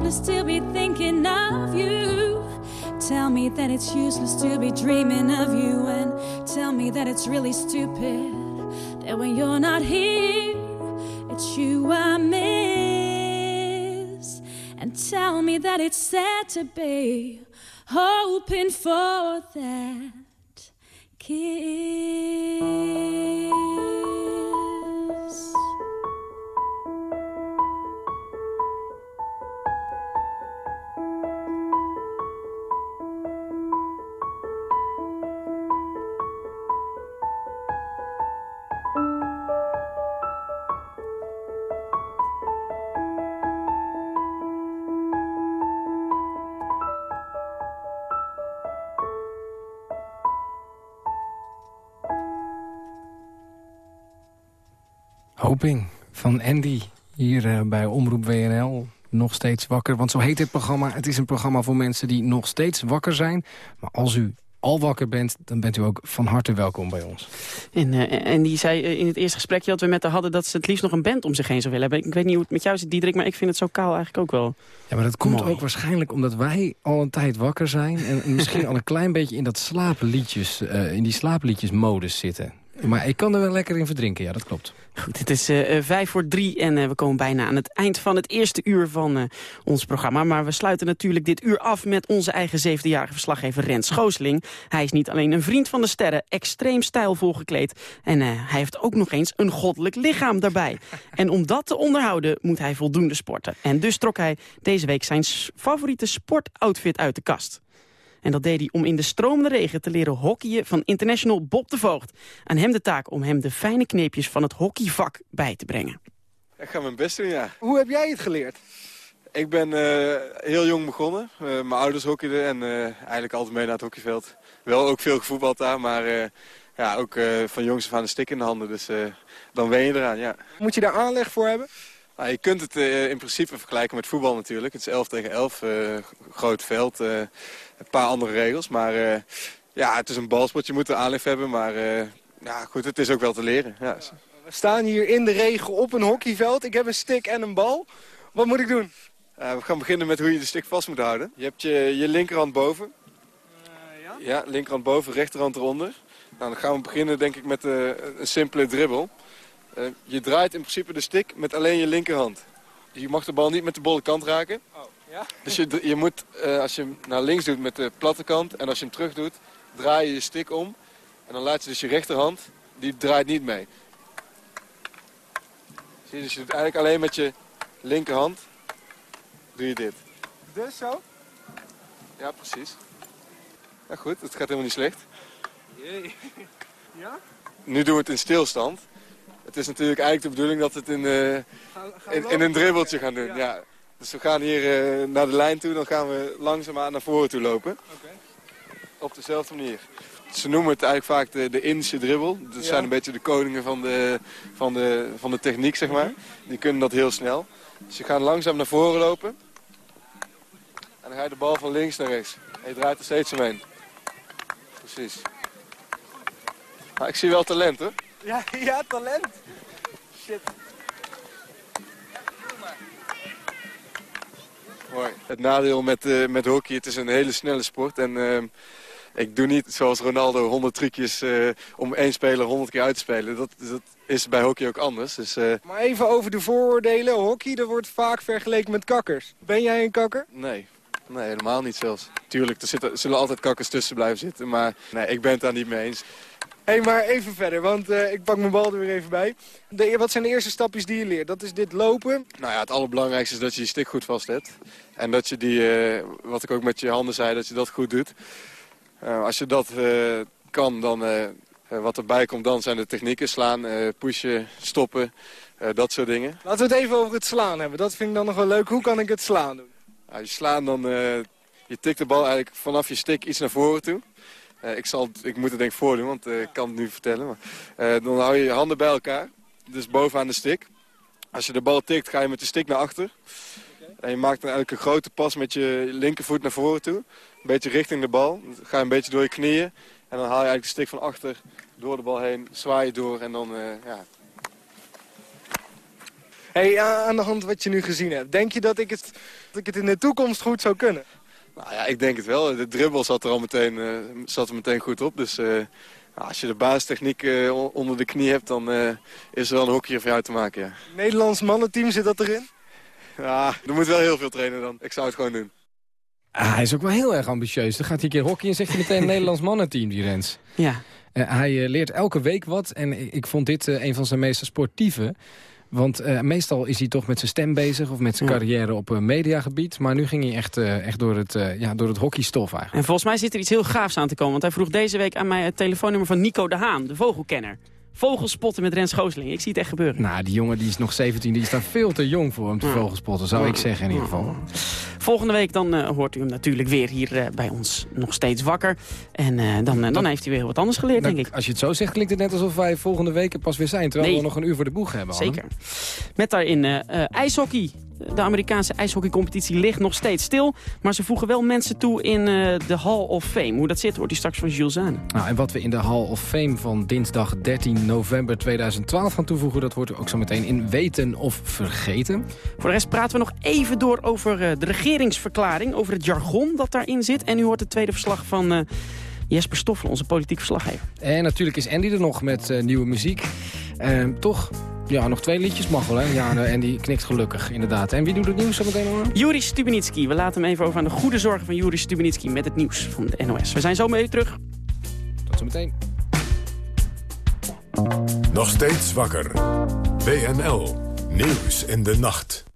Speaker 16: hopeless to be thinking of you. Tell me that it's useless to be dreaming of you. And tell me that it's really stupid that when you're not here, it's you I miss. And tell me that it's sad to be hoping for that kiss.
Speaker 3: Hoping. Van Andy, hier eh, bij Omroep WNL. Nog steeds wakker, want zo heet dit programma. Het is een programma voor mensen die nog steeds wakker zijn. Maar als u al wakker bent, dan bent u ook van harte welkom bij ons.
Speaker 4: En, eh, en die zei eh, in het eerste gesprekje dat we met haar hadden... dat ze het liefst nog een band om zich heen zou willen hebben. Ik weet niet hoe het met jou zit, Diederik, maar ik vind het zo kaal eigenlijk ook wel.
Speaker 3: Ja, maar dat komt
Speaker 4: Mooi.
Speaker 3: ook waarschijnlijk omdat wij al een tijd wakker zijn... en misschien al een klein beetje in dat slaapliedjes, eh, in die slaapliedjesmodus zitten. Maar ik kan er wel lekker in verdrinken, ja, dat klopt.
Speaker 4: Goed, het is eh, eh, vijf voor drie en eh, we komen bijna aan het eind van het eerste uur van ons programma. Maar we sluiten natuurlijk dit uur af met onze eigen zeventienjarige verslaggever Rens Schoosling. Hij is niet alleen een vriend van de sterren, extreem stijlvol gekleed. En hij heeft ook nog eens een goddelijk lichaam daarbij. en om dat te onderhouden moet hij voldoende sporten. En dus trok hij deze week zijn favoriete sportoutfit uit de kast. En dat deed hij om in de stromende regen te leren hockeyen van international Bob de Voogd. Aan hem de taak om hem de fijne kneepjes van het hockeyvak bij te brengen.
Speaker 25: Ik ga mijn best doen, ja.
Speaker 26: Hoe heb jij het geleerd?
Speaker 25: Ik ben eh, heel jong begonnen. Eh, mijn ouders hockeyden en eh, eigenlijk altijd mee naar het hockeyveld. Wel ook veel gevoetbald daar, maar eh, ja, ook eh, van jongs af aan een stick in de handen. Dus eh, dan wen je eraan, ja.
Speaker 26: Moet je daar aanleg voor hebben?
Speaker 25: Nou, je kunt het eh, in principe vergelijken met voetbal natuurlijk. Het is 11 tegen 11, eh, groot veld, eh, een paar andere regels. Maar eh, ja, het is een balsport, je moet aanleg voor hebben. Maar eh, ja, goed, het is ook wel te leren. Ja.
Speaker 26: We staan hier in de regen op een hockeyveld. Ik heb een stick en een bal. Wat moet ik doen?
Speaker 25: Eh, we gaan beginnen met hoe je de stick vast moet houden. Je hebt je, je linkerhand boven. ja? Ja, linkerhand boven, rechterhand eronder. Nou, dan gaan we beginnen denk ik met een simpele dribbel. Eh, je draait in principe de stick met alleen je linkerhand. Je mag de bal niet met de bolle kant raken.
Speaker 26: Ja?
Speaker 25: Dus je, je moet, eh, als je hem naar links doet met de platte kant en als je hem terug doet, draai je je stick om. En dan laat je dus je rechterhand, die draait niet mee. Zie je, dus je doet eigenlijk alleen met je linkerhand, doe je dit.
Speaker 26: Dus zo?
Speaker 25: Ja, precies. Ja goed, het gaat helemaal niet slecht.
Speaker 26: Jee. Ja?
Speaker 25: Nu doen we het in stilstand. Het is natuurlijk eigenlijk de bedoeling dat we het in, eh, in, in een dribbeltje gaan doen. Ja. Dus we gaan hier eh, naar de lijn toe, dan gaan we langzaamaan naar voren toe lopen. Op dezelfde manier. Ze noemen het eigenlijk vaak de, de Indische dribbel. Dat
Speaker 26: Ja.
Speaker 25: zijn een beetje de koningen van de, van, de, van de techniek, zeg maar. Die kunnen dat heel snel. Dus je gaat langzaam naar voren lopen. En dan ga je de bal van links naar rechts. En je draait er steeds omheen. Precies. Maar ik zie wel talent, hoor.
Speaker 26: Ja, ja, talent. Shit.
Speaker 25: Mooi. Het nadeel met, eh, met hockey, het is een hele snelle sport. En ehm, ik doe niet zoals Ronaldo 100 trucjes eh, om één speler 100 keer uit te spelen. Dat, dat is bij hockey ook anders. Dus, eh,
Speaker 26: Maar even over de vooroordelen. Hockey, dat wordt vaak vergeleken met kakkers. Ben jij een kakker?
Speaker 25: nee. Nee, helemaal niet zelfs. Tuurlijk, er, zitten, er zullen altijd kakkers tussen blijven zitten. Maar nee, ik ben het daar niet mee eens.
Speaker 26: Hé, maar even verder, want eh, ik pak mijn bal er weer even bij. De, wat zijn de eerste stapjes die je leert? Dat is dit lopen.
Speaker 25: Nou ja, het allerbelangrijkste is dat je je stick goed vast hebt. En dat je die, eh, wat ik ook met je handen zei, dat je dat goed doet. Eh, als je dat kan, dan wat erbij komt, dan zijn de technieken. Slaan, pushen, stoppen, dat soort dingen.
Speaker 26: Laten we het even over het slaan hebben. Dat vind ik dan nog wel leuk. Hoe kan ik het slaan doen?
Speaker 25: Als je slaan, dan je tikt de bal eigenlijk vanaf je stick iets naar voren toe. Eh, ik, zal, ik moet het denk ik voordoen, want eh, ik kan het nu vertellen. Maar, eh, dan hou je je handen bij elkaar, dus bovenaan de stick. Als je de bal tikt, ga je met de stick naar achter. En je maakt dan eigenlijk een grote pas met je linkervoet naar voren toe. Een beetje richting de bal. Dan ga je een beetje door je knieën. En dan haal je eigenlijk de stick van achter door de bal heen. Zwaai je door en dan, ja,
Speaker 26: Hey, aan de hand wat je nu gezien hebt. Denk je dat ik het, dat ik het in de toekomst goed zou kunnen?
Speaker 25: Nou ja, ik denk het wel. De dribbel zat er al meteen, eh, zat er meteen goed op. Dus eh, nou, als je de basistechniek eh, on- onder de knie hebt, dan eh, is er wel een hokje voor jou te maken, ja.
Speaker 26: Nederlands mannenteam, zit dat erin?
Speaker 25: Ja, er moet wel heel veel trainen dan. Ik zou het gewoon doen.
Speaker 3: Ah, hij is ook wel heel erg ambitieus. Dan gaat hij een keer hockey en zegt hij meteen een Nederlands mannenteam, die Rens.
Speaker 4: Ja.
Speaker 3: Eh, hij leert elke week wat en ik, ik vond dit eh, een van zijn meest sportieve. Want eh, meestal is hij toch met zijn stem bezig of met zijn
Speaker 4: Ja.
Speaker 3: carrière op een mediagebied. Maar nu ging hij echt, eh, echt door, het, ja, door het hockeystof eigenlijk.
Speaker 4: En volgens mij zit er iets heel gaafs aan te komen. Want hij vroeg deze week aan mij het telefoonnummer van Nico de Haan, de vogelkenner. Vogelspotten met Rens Schoosling. Ik zie het echt gebeuren.
Speaker 3: Nou, die jongen die is nog 17, die is daar veel te jong voor om te vogelspotten, zou ik zeggen in ieder geval.
Speaker 4: Volgende week dan eh, hoort u hem natuurlijk weer hier eh, bij ons nog steeds wakker. En eh, dan, dan heeft hij weer heel wat anders geleerd, denk ik.
Speaker 3: Als je het zo zegt, klinkt het net alsof wij volgende week er pas weer zijn. Terwijl
Speaker 4: Nee.
Speaker 3: we nog een uur voor de boeg hebben. Anne.
Speaker 4: Zeker. Met daarin ijshockey. De Amerikaanse ijshockeycompetitie ligt nog steeds stil. Maar ze voegen wel mensen toe in eh, de Hall of Fame. Hoe dat zit, hoort u straks van Jules Zane.
Speaker 3: Nou, en wat we in de Hall of Fame van dinsdag 13 november 2012 gaan toevoegen... dat hoort u ook zo meteen in Weten of Vergeten.
Speaker 4: Voor de rest praten we nog even door over eh, de regeringsverklaring. Over het jargon dat daarin zit. En u hoort het tweede verslag van eh, Jesper Stoffel, onze politiek verslaggever.
Speaker 3: En natuurlijk is Andy er nog met nieuwe muziek. Eh, toch? Ja, nog twee liedjes mag wel, hè? Ja, en die knikt gelukkig, inderdaad. En wie doet het nieuws zo meteen al?
Speaker 4: Juri Stubenitski. We laten hem even over aan de goede zorgen van Juri Stubenitski... met het nieuws van de NOS. We zijn zo mee terug.
Speaker 3: Tot zo meteen.
Speaker 2: Nog steeds wakker. WNL. Nieuws in de nacht.